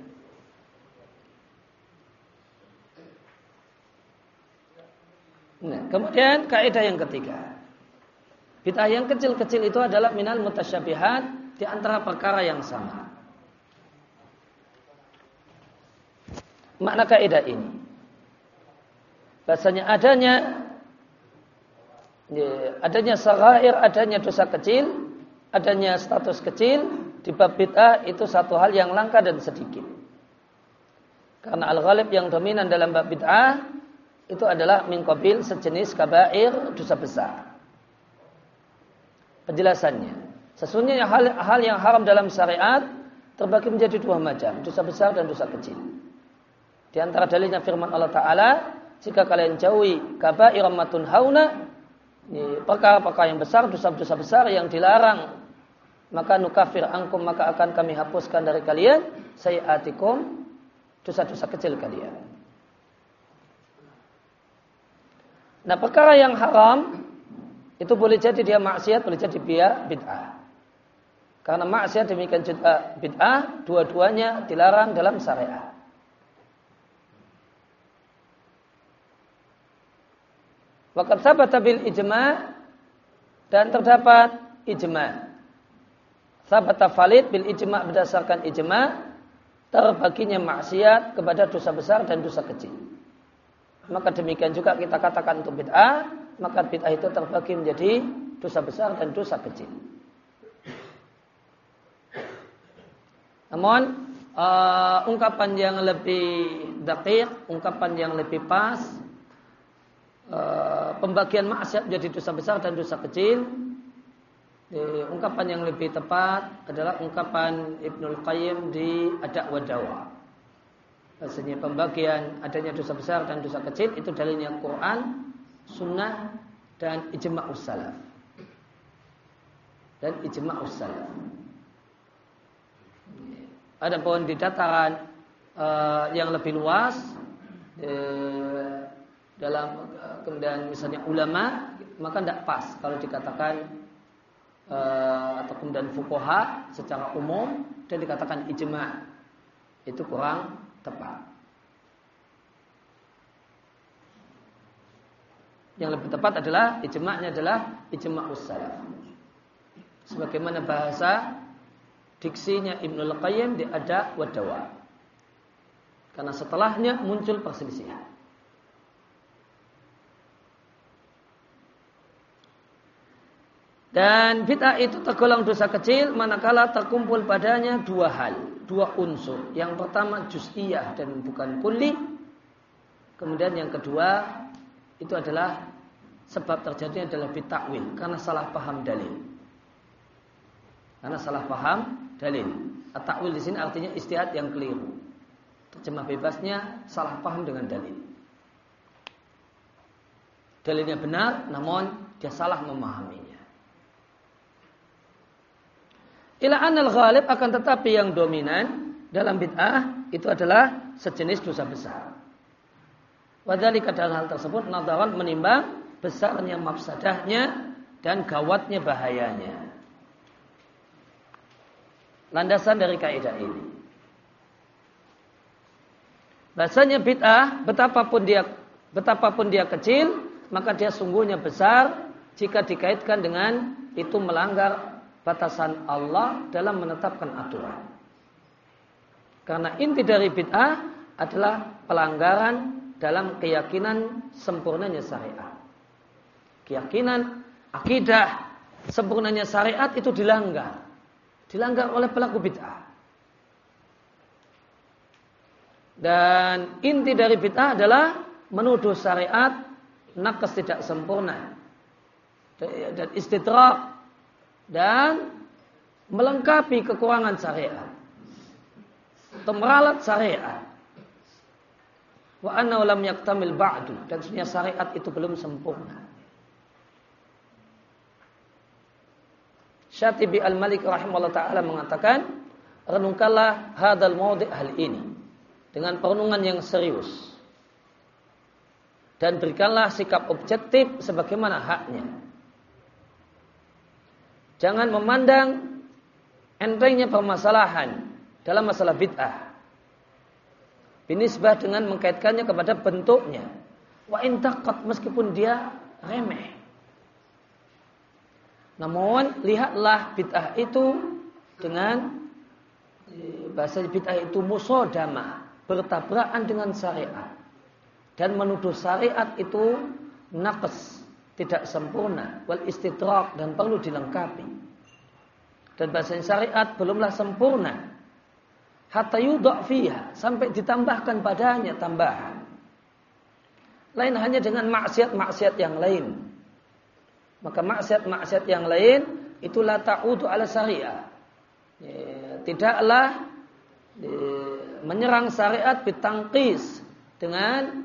Nah, kemudian kaidah yang ketiga. Bid'ah yang kecil-kecil itu adalah minal mutasyabihat di antara perkara yang sama. Makna kaidah ini Bahasanya adanya ya, adanya sagair, adanya dosa kecil, adanya status kecil di bab bid'ah itu satu hal yang langka dan sedikit. Karena al-ghalib yang dominan dalam bab bid'ah itu adalah mingkobil sejenis kabair dosa besar. Penjelasannya. Sesungguhnya hal, hal yang haram dalam syariat terbagi menjadi dua macam, dosa besar dan dosa kecil. Di antara dalilnya firman Allah Ta'ala, jika kalian jauhi kabair matun hauna perkara-perkara yang besar, dosa-dosa besar yang dilarang, maka nukafir angkum maka akan kami hapuskan dari kalian sayiatikum dosa-dosa kecil kalian. Nah, perkara yang haram itu boleh jadi dia maksiat, boleh jadi dia bid'ah. Karena maksiat demikian juga bid'ah, dua-duanya dilarang dalam syariat. Waqad sabata bil ijma' dan terdapat ijma'. Sabata valid bil ijma' berdasarkan ijma' terbaginya maksiat kepada dosa besar dan dosa kecil. Maka demikian juga kita katakan untuk bid'ah, maka bid'ah itu terbagi menjadi dosa besar dan dosa kecil. Namun uh, ungkapan yang lebih dakik, ungkapan yang lebih pas Eh, pembagian maksiat menjadi dosa besar dan dosa kecil. Di, ungkapan yang lebih tepat adalah ungkapan Ibnul Qayyim di Adak Wadawa. Rasanya pembagian adanya dosa besar dan dosa kecil itu dalilnya Quran, Sunnah, dan ijma' salaf. Dan ijma' salaf. Ada pohon di dataran uh, yang lebih luas, uh, dalam eh, kemudian misalnya ulama maka tidak pas kalau dikatakan uh, atau kemudian fukoha secara umum dan dikatakan ijma itu kurang tepat. Yang lebih tepat adalah ijma'nya adalah ijma' salaf. Sebagaimana bahasa diksinya Ibnu Qayyim di ada wadawa. Karena setelahnya muncul perselisihan. Dan bid'ah itu tergolong dosa kecil manakala terkumpul padanya dua hal, dua unsur. Yang pertama juz'iyah dan bukan kulli. Kemudian yang kedua itu adalah sebab terjadinya adalah bitakwil karena salah paham dalil. Karena salah paham dalil. At-takwil di sini artinya istihad yang keliru. Terjemah bebasnya salah paham dengan dalil. Dalilnya benar namun dia salah memahami. Ila anal ghalib akan tetapi yang dominan dalam bid'ah itu adalah sejenis dosa besar. Wadhalika dalam hal tersebut nadaran menimbang besarnya mafsadahnya dan gawatnya bahayanya. Landasan dari kaidah ini. Bahasanya bid'ah betapapun dia betapapun dia kecil maka dia sungguhnya besar jika dikaitkan dengan itu melanggar batasan Allah dalam menetapkan aturan. Karena inti dari bid'ah adalah pelanggaran dalam keyakinan sempurnanya syariat. Keyakinan, akidah, sempurnanya syariat itu dilanggar. Dilanggar oleh pelaku bid'ah. Dan inti dari bid'ah adalah menuduh syariat nakes tidak sempurna. Dan istidrak dan melengkapi kekurangan syariat atau meralat syariat wa anna lam yaktamil ba'du. Dan sebenarnya syariat itu belum sempurna. Syatibi Al-Malik rahimahullah taala mengatakan renungkanlah hadal mawdi' hal ini dengan perenungan yang serius. Dan berikanlah sikap objektif sebagaimana haknya Jangan memandang entengnya permasalahan dalam masalah bid'ah. Binisbah dengan mengkaitkannya kepada bentuknya. Wa intakat meskipun dia remeh. Namun lihatlah bid'ah itu dengan bahasa bid'ah itu musodama, bertabrakan dengan syariat. Dan menuduh syariat itu naqs, tidak sempurna wal istidrak dan perlu dilengkapi. Dan bahasa syariat belumlah sempurna. Hatta yudok fiha sampai ditambahkan padanya tambahan. Lain hanya dengan maksiat-maksiat yang lain. Maka maksiat-maksiat yang lain itulah ta'udu ala syariah. Ya, tidaklah ya, menyerang syariat bitangkis dengan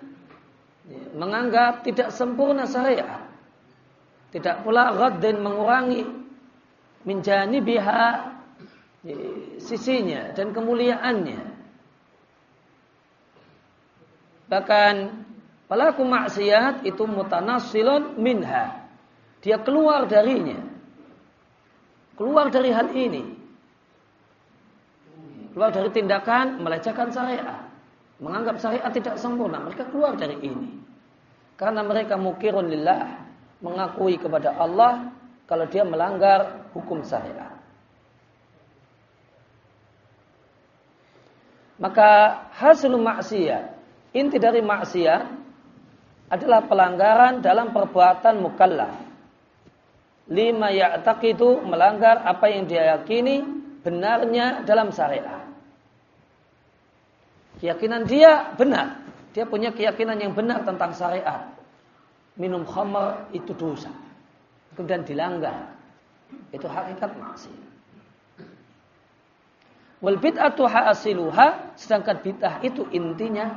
ya, menganggap tidak sempurna syariat. Tidak pula dan mengurangi menjani biha sisinya dan kemuliaannya. Bahkan pelaku maksiat itu mutanasilun minha. Dia keluar darinya. Keluar dari hal ini. Keluar dari tindakan melecehkan syariat. Menganggap syariat tidak sempurna. Mereka keluar dari ini. Karena mereka mukirun lillah mengakui kepada Allah kalau dia melanggar hukum syariat. Maka hasil maksiat, inti dari maksiat adalah pelanggaran dalam perbuatan mukallaf. Lima ya'taq itu melanggar apa yang dia yakini benarnya dalam syariat. Keyakinan dia benar. Dia punya keyakinan yang benar tentang syariat minum khamar itu dosa. Kemudian dilanggar. Itu hakikat maksiat. Wal bid'atu hasiluha sedangkan bid'ah itu intinya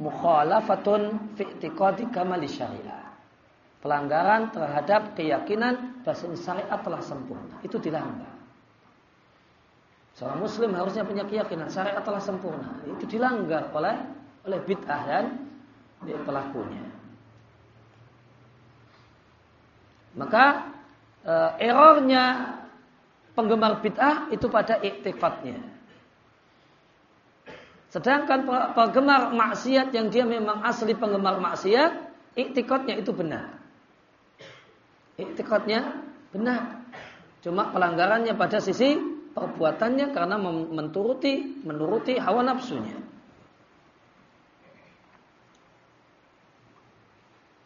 mukhalafatun fi i'tiqadi kamali syariah. Pelanggaran terhadap keyakinan bahwa syariat telah sempurna. Itu dilanggar. Seorang muslim harusnya punya keyakinan syariat telah sempurna. Itu dilanggar oleh oleh bid'ah dan pelakunya. Maka e, errornya penggemar bid'ah itu pada iktifatnya. Sedangkan penggemar maksiat yang dia memang asli penggemar maksiat, iktikatnya itu benar. Iktikatnya benar. Cuma pelanggarannya pada sisi perbuatannya karena menuruti menuruti hawa nafsunya.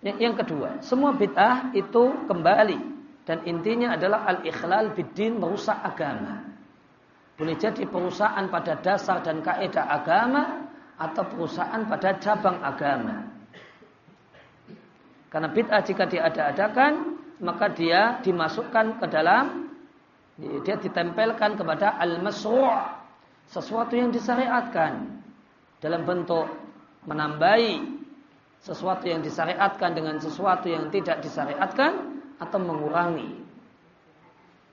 Yang kedua, semua bid'ah itu kembali dan intinya adalah al-ikhlal bidin merusak agama. Boleh jadi perusahaan pada dasar dan kaidah agama atau perusahaan pada cabang agama. Karena bid'ah jika diada-adakan maka dia dimasukkan ke dalam dia ditempelkan kepada al-masru' sesuatu yang disyariatkan dalam bentuk menambahi sesuatu yang disyariatkan dengan sesuatu yang tidak disyariatkan atau mengurangi.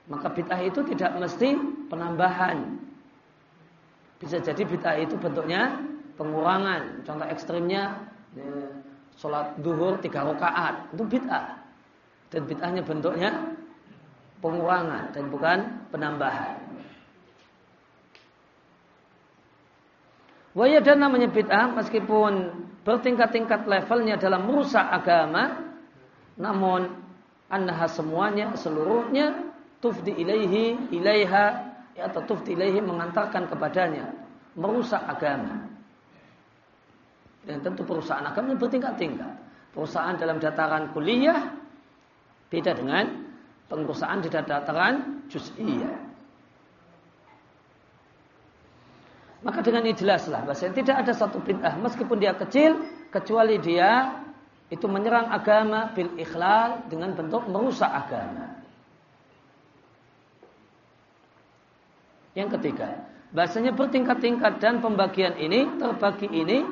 Maka bid'ah itu tidak mesti penambahan. Bisa jadi bid'ah itu bentuknya pengurangan. Contoh ekstrimnya ya, sholat duhur tiga rakaat itu bid'ah. Dan bid'ahnya bentuknya pengurangan dan bukan penambahan. Waya dan namanya bid'ah meskipun bertingkat-tingkat levelnya dalam merusak agama, namun annaha semuanya seluruhnya tufdi ilaihi ilaiha atau tufdi ilaihi mengantarkan kepadanya merusak agama. Dan tentu perusahaan agama bertingkat-tingkat. Perusahaan dalam dataran kuliah beda dengan perusahaan di dataran juz'iyah. Maka dengan jelaslah bahwa tidak ada satu bid'ah meskipun dia kecil kecuali dia itu menyerang agama bil ikhlal dengan bentuk merusak agama. Yang ketiga, bahasanya bertingkat-tingkat dan pembagian ini terbagi ini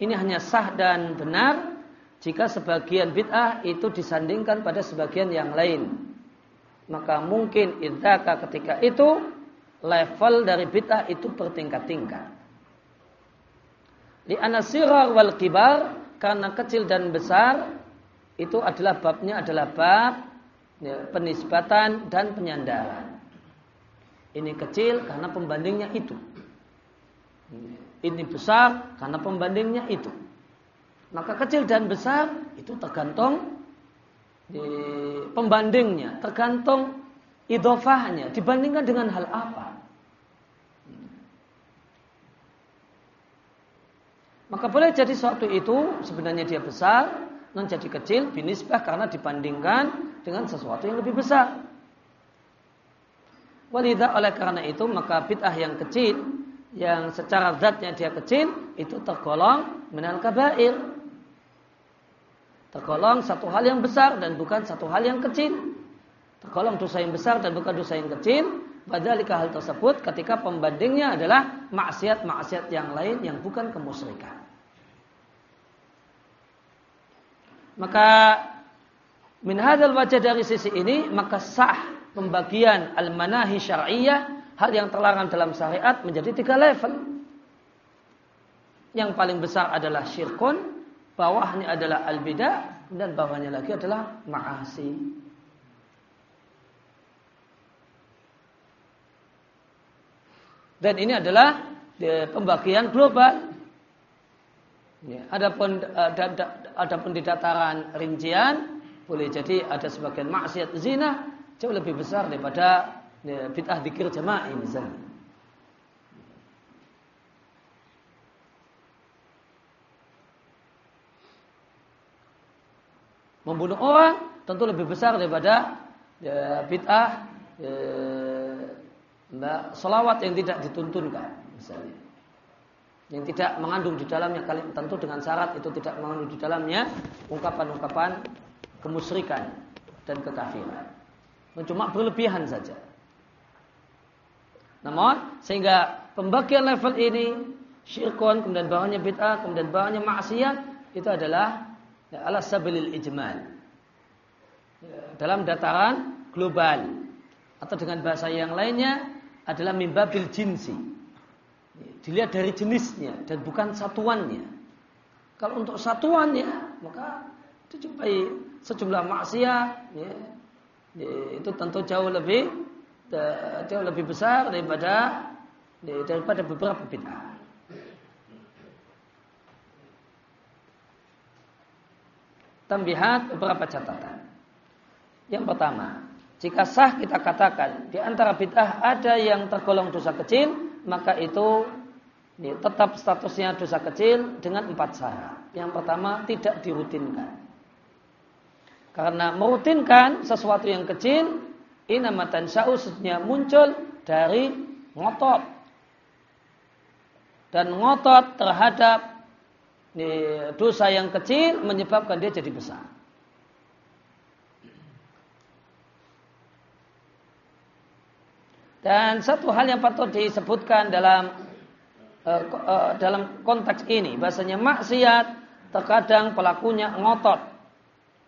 ini hanya sah dan benar jika sebagian bid'ah itu disandingkan pada sebagian yang lain. Maka mungkin idzaka ketika itu level dari bid'ah itu bertingkat-tingkat. Di anasirar wal kibar karena kecil dan besar itu adalah babnya adalah bab ya, penisbatan dan penyandaran. Ini kecil karena pembandingnya itu. Ini besar karena pembandingnya itu. Maka kecil dan besar itu tergantung di pembandingnya, tergantung idofahnya dibandingkan dengan hal apa. Maka boleh jadi suatu itu sebenarnya dia besar, non jadi kecil, binisbah karena dibandingkan dengan sesuatu yang lebih besar. Walidah oleh karena itu maka bid'ah yang kecil yang secara zatnya dia kecil itu tergolong menal kabair. Tergolong satu hal yang besar dan bukan satu hal yang kecil. Tergolong dosa yang besar dan bukan dosa yang kecil. Padahal hal tersebut ketika pembandingnya adalah maksiat-maksiat yang lain yang bukan kemusyrikan. Maka min hadzal wajah dari sisi ini maka sah pembagian al-manahi syar'iyyah hal yang terlarang dalam syariat menjadi tiga level. Yang paling besar adalah syirkun, bawahnya adalah al-bidah dan bawahnya lagi adalah ma'asi. Dan ini adalah eh, pembagian global. Ya, adapun uh, adapun di dataran rincian boleh jadi ada sebagian maksiat zina jauh lebih besar daripada ya, bid'ah dikir jamaah misalnya. Membunuh orang tentu lebih besar daripada ya, bid'ah ya, selawat yang tidak dituntunkan misalnya yang tidak mengandung di dalamnya kali tentu dengan syarat itu tidak mengandung di dalamnya ungkapan-ungkapan kemusyrikan dan kekafiran. Cuma berlebihan saja. Namun sehingga pembagian level ini syirkun kemudian bawahnya bid'ah kemudian bawahnya maksiat itu adalah ya, ala sabilil ijmal. Ya, dalam dataran global atau dengan bahasa yang lainnya adalah mimbabil jinsi Dilihat dari jenisnya dan bukan satuannya. Kalau untuk satuannya, maka dijumpai sejumlah maksiat, ya, ya, itu tentu jauh lebih jauh lebih besar daripada ya, daripada beberapa bid'ah. Tambihat beberapa catatan. Yang pertama, jika sah kita katakan di antara bid'ah ada yang tergolong dosa kecil, maka itu ini tetap statusnya dosa kecil dengan empat syarat. Yang pertama tidak dirutinkan. Karena merutinkan sesuatu yang kecil, inamatan sa'usnya muncul dari ngotot. Dan ngotot terhadap dosa yang kecil menyebabkan dia jadi besar. Dan satu hal yang patut disebutkan dalam uh, uh, dalam konteks ini, bahasanya maksiat terkadang pelakunya ngotot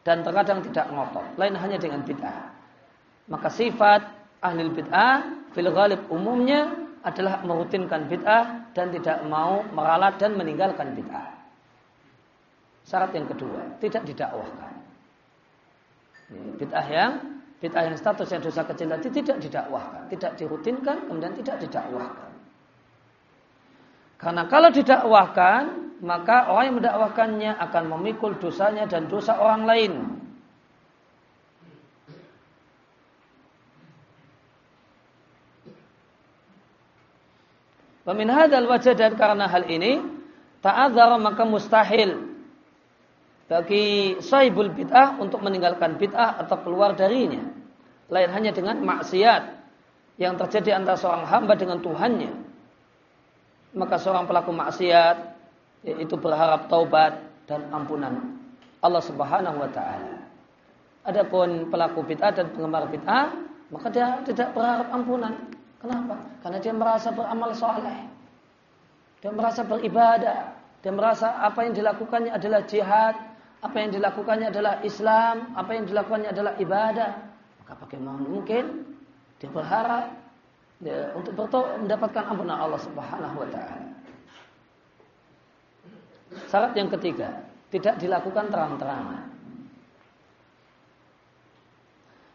dan terkadang tidak ngotot. Lain hanya dengan bid'ah. Maka sifat ahli bid'ah fil ghalib umumnya adalah merutinkan bid'ah dan tidak mau meralat dan meninggalkan bid'ah. Syarat yang kedua, tidak didakwahkan. Bid'ah yang bid'ah yang statusnya dosa kecil tadi tidak didakwahkan, tidak dirutinkan, kemudian tidak didakwahkan. Karena kalau didakwahkan, maka orang yang mendakwahkannya akan memikul dosanya dan dosa orang lain. Wamin hadal wajah dan karena hal ini ta'adzar maka mustahil bagi sahibul bid'ah untuk meninggalkan bid'ah atau keluar darinya. Lain hanya dengan maksiat yang terjadi antara seorang hamba dengan Tuhannya. Maka seorang pelaku maksiat itu berharap taubat dan ampunan Allah Subhanahu wa taala. Adapun pelaku bid'ah dan penggemar bid'ah, maka dia tidak berharap ampunan. Kenapa? Karena dia merasa beramal soleh. Dia merasa beribadah. Dia merasa apa yang dilakukannya adalah jihad apa yang dilakukannya adalah Islam, apa yang dilakukannya adalah ibadah, maka bagaimana mungkin dia berharap ya, untuk mendapatkan ampunan Allah Subhanahu wa taala. Syarat yang ketiga, tidak dilakukan terang-terangan.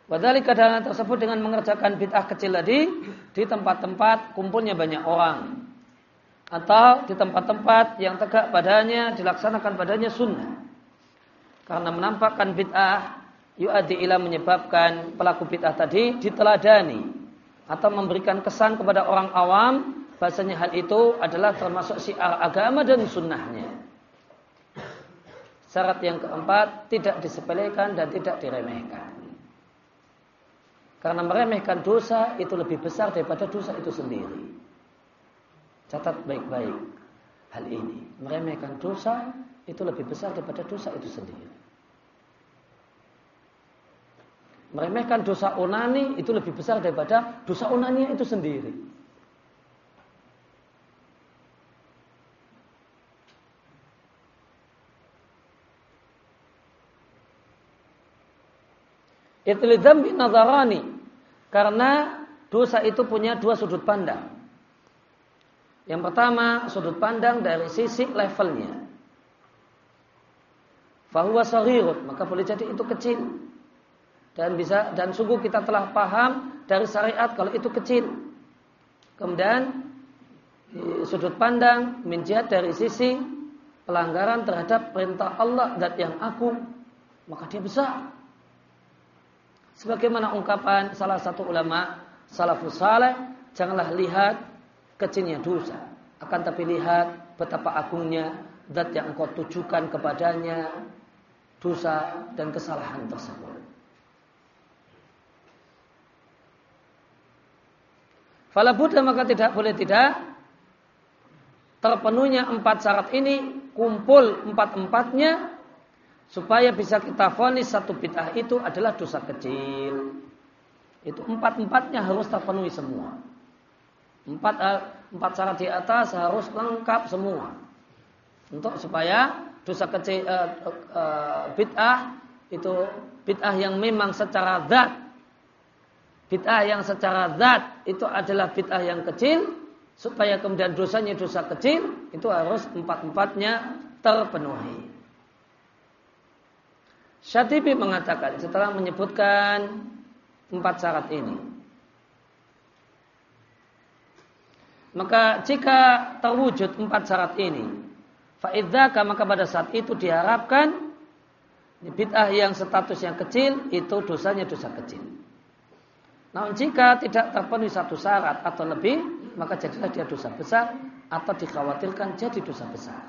Wadali keadaan tersebut dengan mengerjakan bid'ah kecil tadi di tempat-tempat kumpulnya banyak orang. Atau di tempat-tempat yang tegak padanya, dilaksanakan padanya sunnah. Karena menampakkan bid'ah yu'adi ila menyebabkan pelaku bid'ah tadi diteladani atau memberikan kesan kepada orang awam bahasanya hal itu adalah termasuk syiar agama dan sunnahnya. Syarat yang keempat tidak disepelekan dan tidak diremehkan. Karena meremehkan dosa itu lebih besar daripada dosa itu sendiri. Catat baik-baik hal ini. Meremehkan dosa itu lebih besar daripada dosa itu sendiri. Meremehkan dosa onani itu lebih besar daripada dosa onani itu sendiri. Itlidam bin nazarani. Karena dosa itu punya dua sudut pandang. Yang pertama, sudut pandang dari sisi levelnya. Fahuwa maka boleh jadi itu kecil dan bisa dan sungguh kita telah paham dari syariat kalau itu kecil. Kemudian sudut pandang menjihad dari sisi pelanggaran terhadap perintah Allah dan yang agung, maka dia besar. Sebagaimana ungkapan salah satu ulama salafus saleh, janganlah lihat kecilnya dosa, akan tapi lihat betapa agungnya zat yang engkau tujukan kepadanya dosa dan kesalahan tersebut. Fala Buddha maka tidak boleh tidak terpenuhnya empat syarat ini kumpul empat-empatnya supaya bisa kita fonis satu bid'ah itu adalah dosa kecil. Itu empat-empatnya harus terpenuhi semua. Empat, eh, empat syarat di atas harus lengkap semua. Untuk supaya dosa kecil uh, uh, bid'ah itu bid'ah yang memang secara zat bid'ah yang secara zat itu adalah bid'ah yang kecil supaya kemudian dosanya dosa kecil itu harus empat-empatnya terpenuhi. Syatibi mengatakan setelah menyebutkan empat syarat ini. Maka jika terwujud empat syarat ini, fa'idzaka maka pada saat itu diharapkan bid'ah yang statusnya kecil itu dosanya dosa kecil. Namun jika tidak terpenuhi satu syarat atau lebih, maka jadilah dia dosa besar atau dikhawatirkan jadi dosa besar.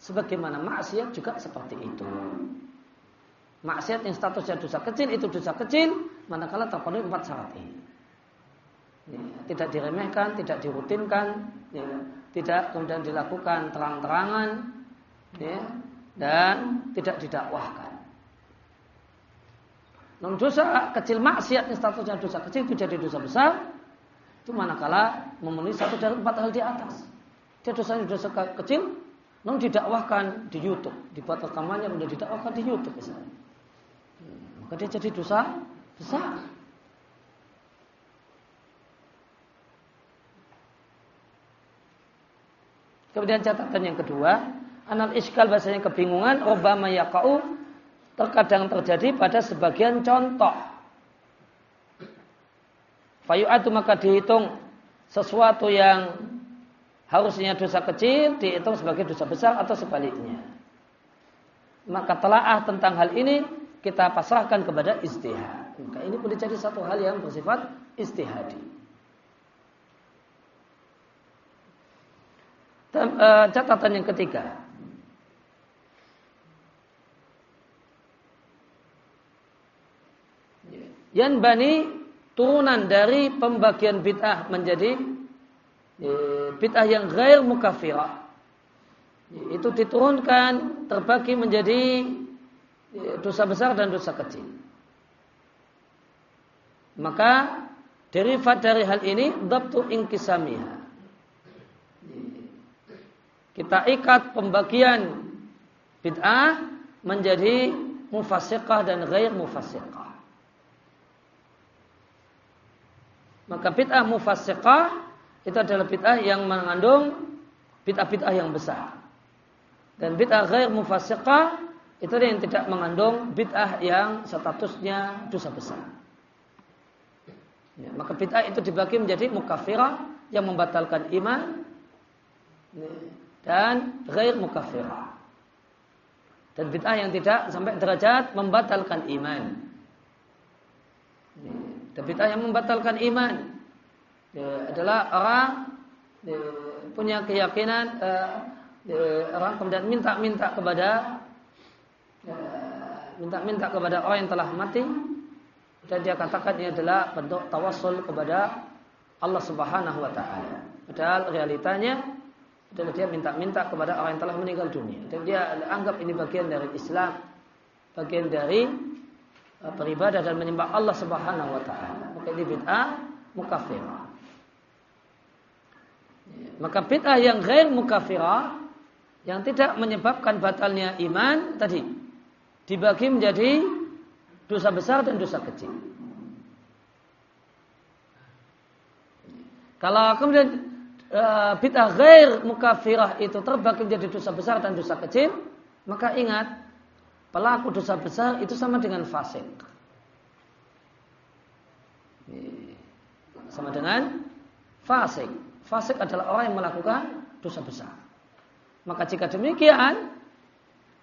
Sebagaimana maksiat juga seperti itu. maksiat yang statusnya dosa kecil itu dosa kecil manakala terpenuhi empat syarat ini. Ya, tidak diremehkan, tidak dirutinkan, ya, tidak kemudian dilakukan terang-terangan, ya, dan tidak didakwahkan. Non dosa kecil maksiat yang statusnya dosa kecil itu jadi dosa besar, itu manakala memenuhi satu dari empat hal di atas. Dia dosanya dosa kecil, non didakwahkan di YouTube, dibuat rekamannya kemudian didakwahkan di YouTube misalnya. Maka dia jadi dosa besar. Kemudian catatan yang kedua, anal iskal bahasanya kebingungan, obama yakau terkadang terjadi pada sebagian contoh Fayu'atu maka dihitung sesuatu yang harusnya dosa kecil dihitung sebagai dosa besar atau sebaliknya. Maka telaah tentang hal ini kita pasrahkan kepada istihad. Maka ini boleh jadi satu hal yang bersifat istihadi. Eh, catatan yang ketiga. Yan bani turunan dari pembagian bid'ah menjadi e, bid'ah yang gair mukafirah. Itu diturunkan terbagi menjadi e, dosa besar dan dosa kecil. Maka derivat dari hal ini dabtu inkisamiha. Kita ikat pembagian bid'ah menjadi mufasikah dan gair mufasikah. Maka bid'ah mufassiqah itu adalah bid'ah yang mengandung bid'ah-bid'ah yang besar. Dan bid'ah ghair mufassiqah itu yang tidak mengandung bid'ah yang statusnya dosa besar. Ya, maka bid'ah itu dibagi menjadi mukafirah yang membatalkan iman dan ghair mukafirah. Dan bid'ah yang tidak sampai derajat membatalkan iman. Dan bid'ah yang membatalkan iman. Ya, adalah orang ya, punya keyakinan ya, orang kemudian minta-minta kepada ya, minta-minta kepada orang yang telah mati. Dan dia katakan ini adalah bentuk tawassul kepada Allah Subhanahu wa taala. Padahal realitanya adalah dia minta-minta kepada orang yang telah meninggal dunia. Dan dia anggap ini bagian dari Islam, bagian dari beribadah dan menyembah Allah Subhanahu wa taala. Maka ini bid'ah mukafirah. Maka bid'ah yang ghair mukafirah yang tidak menyebabkan batalnya iman tadi dibagi menjadi dosa besar dan dosa kecil. Kalau kemudian e, bid'ah ghair mukafirah itu terbagi menjadi dosa besar dan dosa kecil, maka ingat Pelaku dosa besar itu sama dengan fasik. Sama dengan fasik. Fasik adalah orang yang melakukan dosa besar. Maka jika demikian,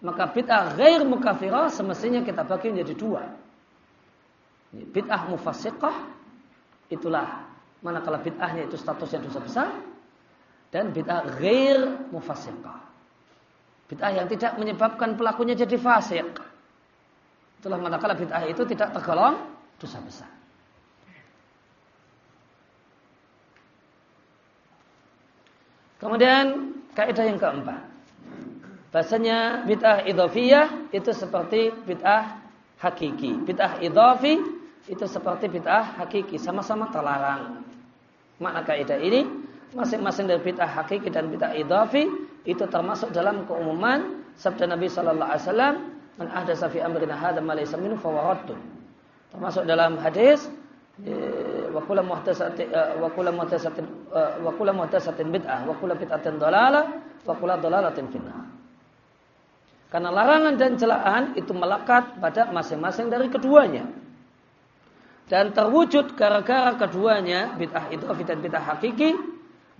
maka bid'ah ghair mukafirah semestinya kita bagi menjadi dua. Bid'ah mufasikah itulah manakala bid'ahnya itu statusnya dosa besar dan bid'ah ghair mufasikah Bid'ah yang tidak menyebabkan pelakunya jadi fasik. Itulah manakala bid'ah itu tidak tergolong dosa besar. Kemudian kaidah yang keempat. Bahasanya bid'ah idhofiyah itu seperti bid'ah hakiki. Bid'ah idhofi itu seperti bid'ah hakiki. Sama-sama terlarang. Makna kaidah ini masing-masing dari bid'ah hakiki dan bid'ah idhofi itu termasuk dalam keumuman sabda Nabi Shallallahu Alaihi Wasallam man ahdatsa fi amrina hadza ma laysa minhu termasuk dalam hadis eh, wa kullu muhdatsatin eh, wa kullu muhdatsatin eh, wa kullu muhdatsatin bid'ah wa kullu bid'atin dhalalah wa kullu dhalalatin finnar. Karena larangan dan celaan itu melekat pada masing-masing dari keduanya. Dan terwujud gara-gara keduanya bid'ah itu dan bid'ah hakiki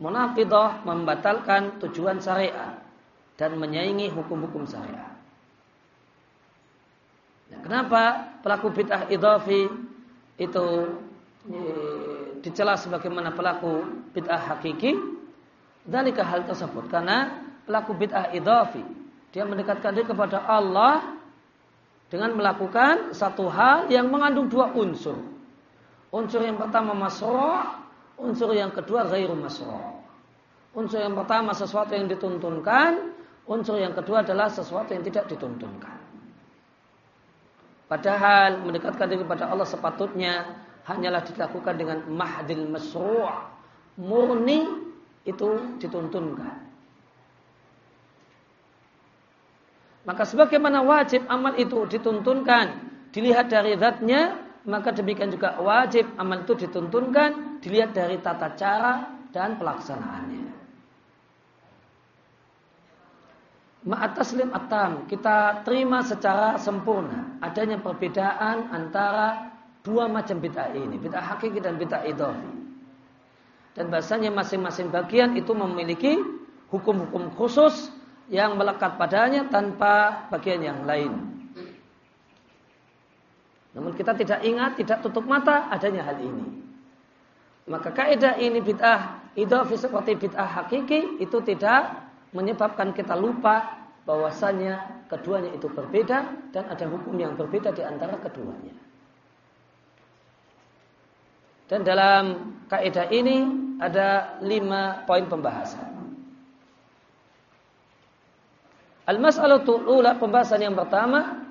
munafidah membatalkan tujuan syariat dan menyaingi hukum-hukum syariat. Nah, kenapa pelaku bid'ah idafi itu e, dicela sebagaimana pelaku bid'ah hakiki? Dalika hal tersebut karena pelaku bid'ah idafi dia mendekatkan diri kepada Allah dengan melakukan satu hal yang mengandung dua unsur. Unsur yang pertama masroh, unsur yang kedua ghairu masroh. Unsur yang pertama sesuatu yang dituntunkan, unsur yang kedua adalah sesuatu yang tidak dituntunkan. Padahal mendekatkan diri kepada Allah sepatutnya hanyalah dilakukan dengan mahdil masru' murni itu dituntunkan. Maka sebagaimana wajib amal itu dituntunkan dilihat dari zatnya, maka demikian juga wajib amal itu dituntunkan dilihat dari tata cara dan pelaksanaannya. Ma'ataslim atam kita terima secara sempurna adanya perbedaan antara dua macam bid'ah ini, bid'ah hakiki dan bid'ah idhafi. Dan bahasanya masing-masing bagian itu memiliki hukum-hukum khusus yang melekat padanya tanpa bagian yang lain. Namun kita tidak ingat, tidak tutup mata adanya hal ini. Maka kaidah ini bid'ah idhafi seperti bid'ah hakiki itu tidak menyebabkan kita lupa bahwasanya keduanya itu berbeda dan ada hukum yang berbeda di antara keduanya. Dan dalam kaidah ini ada lima poin pembahasan. Al-mas'alatu ula pembahasan yang pertama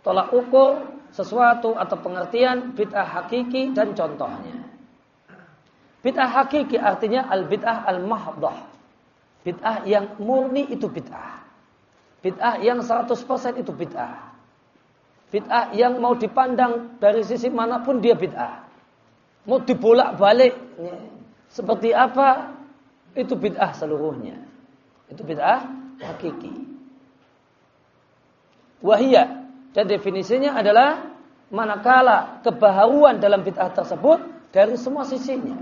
tolak ukur sesuatu atau pengertian bid'ah hakiki dan contohnya. Bid'ah hakiki artinya al-bid'ah al-mahdhah. Bid'ah yang murni itu bid'ah. Bid'ah yang 100% itu bid'ah. Bid'ah yang mau dipandang dari sisi mana pun dia bid'ah mau dibolak-balik seperti apa itu bid'ah seluruhnya. Itu bid'ah hakiki. Wahia dan definisinya adalah manakala kebaharuan dalam bid'ah tersebut dari semua sisinya.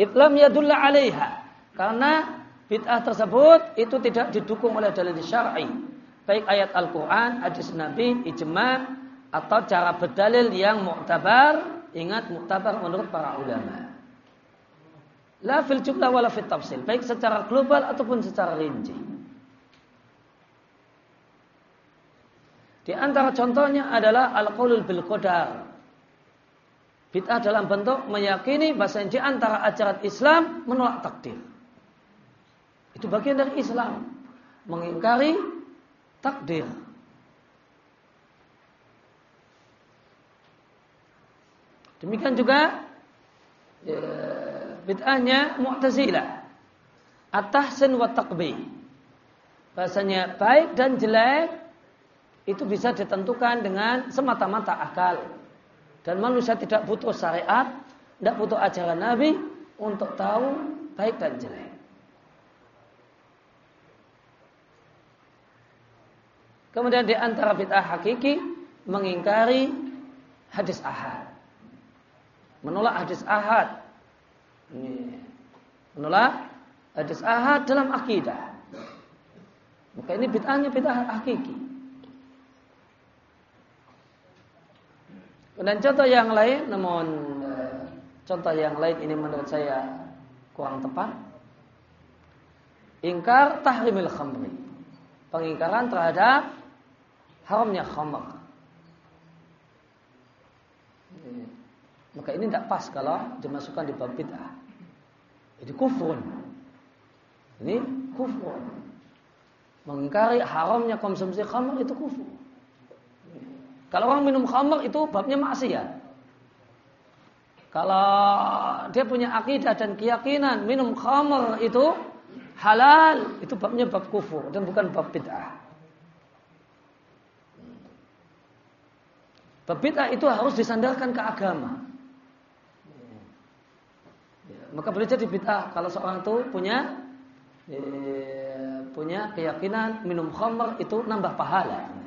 Islam yadulla alaiha karena bid'ah tersebut itu tidak didukung oleh dalil syar'i baik ayat Al-Quran, hadis Nabi, ijma, atau cara berdalil yang mu'tabar, ingat mu'tabar menurut para ulama. La fil jumlah wala fil tafsil, baik secara global ataupun secara rinci. Di antara contohnya adalah al-qaulul bil qadar. Bid'ah dalam bentuk meyakini bahasa di antara ajaran Islam menolak takdir. Itu bagian dari Islam. Mengingkari takdir. Demikian juga ya, bid'ahnya Mu'tazilah. At-tahsin wa taqbi. Bahasanya baik dan jelek itu bisa ditentukan dengan semata-mata akal. Dan manusia tidak butuh syariat, tidak butuh ajaran Nabi untuk tahu baik dan jelek. Kemudian di antara bid'ah hakiki mengingkari hadis ahad. Menolak hadis ahad. Menolak hadis ahad dalam akidah. Maka ini bid'ahnya bid'ah hakiki. Dan contoh yang lain, namun contoh yang lain ini menurut saya kurang tepat. Ingkar tahrimil khamri. Pengingkaran terhadap haramnya khamar. Maka ini tidak pas kalau dimasukkan di bab bid'ah. Ini kufur. Ini kufur. Mengingkari haramnya konsumsi khamar itu kufur. Kalau orang minum khamar itu babnya maksiat. Kalau dia punya akidah dan keyakinan minum khamar itu halal, itu babnya bab kufur dan bukan bab bid'ah. Bid'ah itu harus disandarkan ke agama. Ya, maka boleh jadi bid'ah kalau seorang itu punya eh, punya keyakinan minum khamr itu nambah pahala.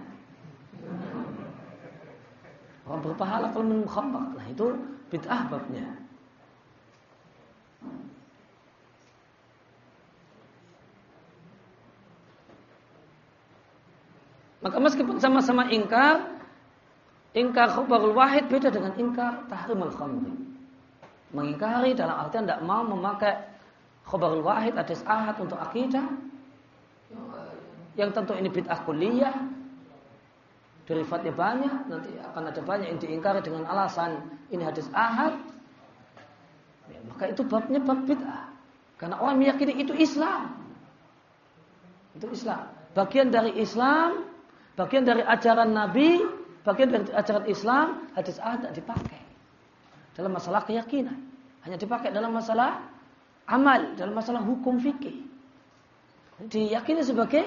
Orang berpahala kalau minum khamr. Nah itu bid'ah babnya. Maka meskipun sama-sama ingkar, Ingkar khabarul wahid beda dengan ingkar tahrimul khamri. Mengingkari dalam artian tidak mau memakai khabarul wahid hadis ahad untuk akidah. yang tentu ini bid'ah kuliah, derivatnya banyak, nanti akan ada banyak yang diingkari dengan alasan ini hadis ahad, ya, maka itu babnya bab bid'ah. Karena orang meyakini itu Islam. Itu Islam. Bagian dari Islam, bagian dari ajaran Nabi, bagian dari ajaran Islam, hadis ahad tidak dipakai. Dalam masalah keyakinan. Hanya dipakai dalam masalah amal, dalam masalah hukum fikih. Diyakini sebagai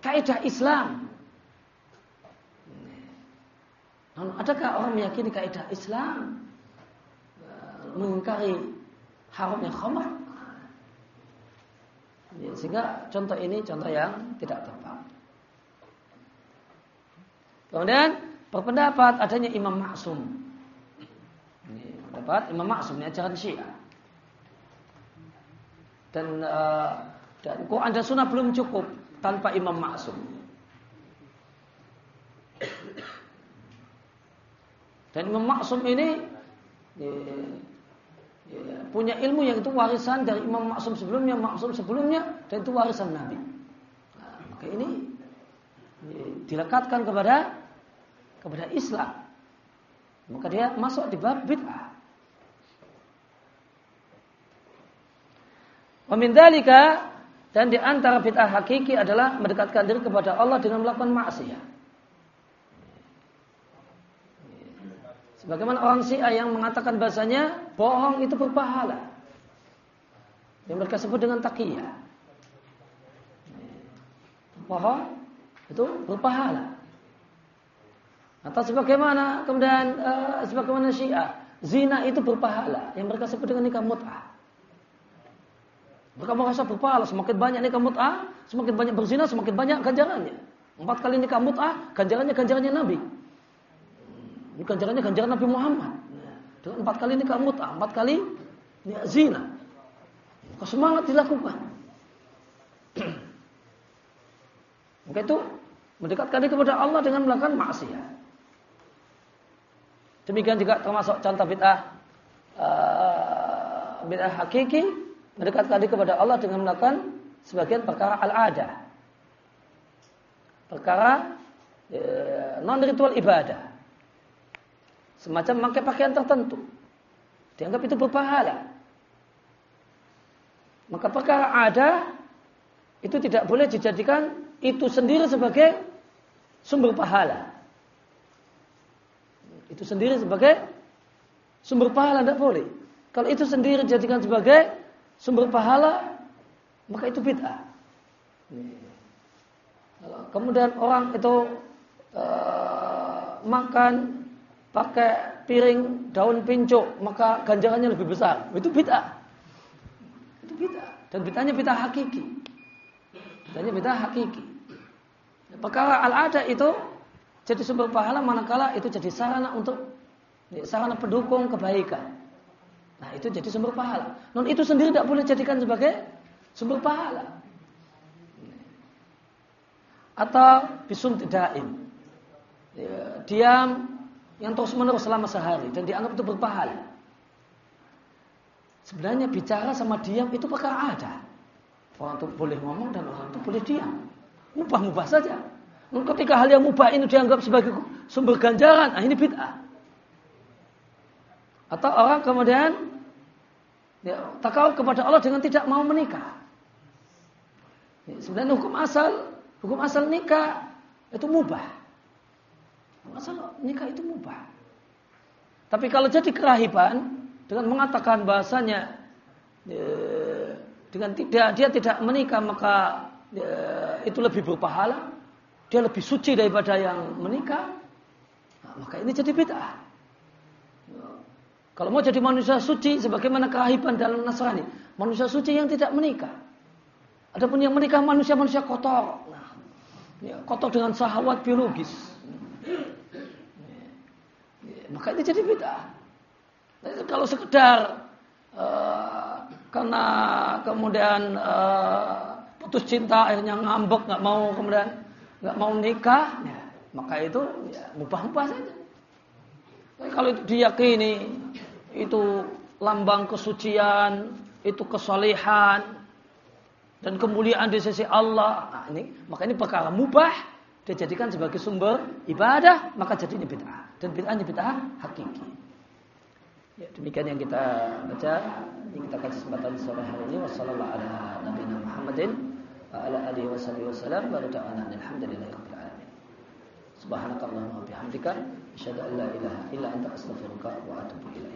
kaidah Islam. Namun adakah orang meyakini kaidah Islam mengingkari haramnya khamar? Ya, sehingga contoh ini contoh yang tidak tepat. Kemudian berpendapat adanya imam maksum. Ini pendapat imam maksum ini ajaran Syiah. Dan uh, dan Quran dan Sunnah belum cukup tanpa imam maksum. Dan Imam Maksum ini ya, ya, punya ilmu yang itu warisan dari Imam Maksum sebelumnya, Maksum sebelumnya, dan itu warisan Nabi. Nah, maka ini ya, dilekatkan kepada kepada Islam. Maka dia masuk di bab bid'ah. Memindalika dan di antara bid'ah hakiki adalah mendekatkan diri kepada Allah dengan melakukan maksiat. Sebagaimana orang Syiah yang mengatakan bahasanya bohong itu berpahala. Yang mereka sebut dengan takiyah. Bohong itu berpahala. Atau sebagaimana kemudian uh, sebagaimana Syiah, zina itu berpahala. Yang mereka sebut dengan nikah mut'ah. Mereka merasa berpahala semakin banyak nikah mut'ah, semakin banyak berzina, semakin banyak ganjarannya. Empat kali nikah mut'ah, ganjarannya ganjarannya Nabi. Ini ganjarannya ganjaran Nabi Muhammad. Dengan empat kali ini kamu tak, empat kali ini zina. Maka semangat dilakukan. Maka itu mendekatkan diri kepada Allah dengan melakukan maksiat. Demikian juga termasuk contoh bid'ah uh, bid'ah hakiki mendekatkan diri kepada Allah dengan melakukan sebagian perkara al-adah. Perkara uh, non ritual ibadah. Semacam memakai pakaian tertentu. Dianggap itu berpahala. Maka perkara ada itu tidak boleh dijadikan itu sendiri sebagai sumber pahala. Itu sendiri sebagai sumber pahala tidak boleh. Kalau itu sendiri dijadikan sebagai sumber pahala, maka itu bid'ah. Kemudian orang itu uh, makan pakai piring daun pincuk maka ganjarannya lebih besar. Itu bid'ah. Itu bid'ah. Dan bid'ahnya bid'ah hakiki. Bid'ahnya bid'ah hakiki. Perkara al-ada itu jadi sumber pahala manakala itu jadi sarana untuk ya, sarana pendukung kebaikan. Nah itu jadi sumber pahala. Non itu sendiri tidak boleh jadikan sebagai sumber pahala. Atau bisum tidaim. Ya, diam yang terus menerus selama sehari dan dianggap itu berpahala. Sebenarnya bicara sama diam itu perkara ada. Orang itu boleh ngomong dan orang itu boleh diam. Mubah-mubah saja. Ketika hal yang mubah ini dianggap sebagai sumber ganjaran, ah ini bid'ah. Atau orang kemudian ya, takau kepada Allah dengan tidak mau menikah. Ya, sebenarnya hukum asal, hukum asal nikah itu mubah. Masalah nikah itu mubah. Tapi kalau jadi kerahiban dengan mengatakan bahasanya e, dengan tidak dia tidak menikah maka e, itu lebih berpahala, dia lebih suci daripada yang menikah, nah, maka ini jadi bid'ah. Kalau mau jadi manusia suci sebagaimana kerahiban dalam Nasrani, manusia suci yang tidak menikah. Adapun yang menikah manusia-manusia kotor. Nah, ya, kotor dengan sahwat biologis maka ini jadi beda. Nah, kalau sekedar uh, karena kemudian uh, putus cinta akhirnya ngambek nggak mau kemudian nggak mau nikah, ya, maka itu ya, mubah-mubah saja. Tapi kalau itu diyakini itu lambang kesucian, itu kesalehan, dan kemuliaan di sisi Allah. Nah, ini maka ini perkara mubah dijadikan sebagai sumber ibadah, maka jadi ini bid'ah. Dan bid'ah ini bid'ah hakiki. Ya, demikian yang kita baca, yang kita kasih kesempatan sore hari ini. Wassalamualaikum warahmatullahi wabarakatuh. Wa ala alihi wasallam wa da'ana alhamdulillahirabbil. Subhanakallahumma wa bihamdika asyhadu an la ilaha illa anta astaghfiruka wa atubu ilaik.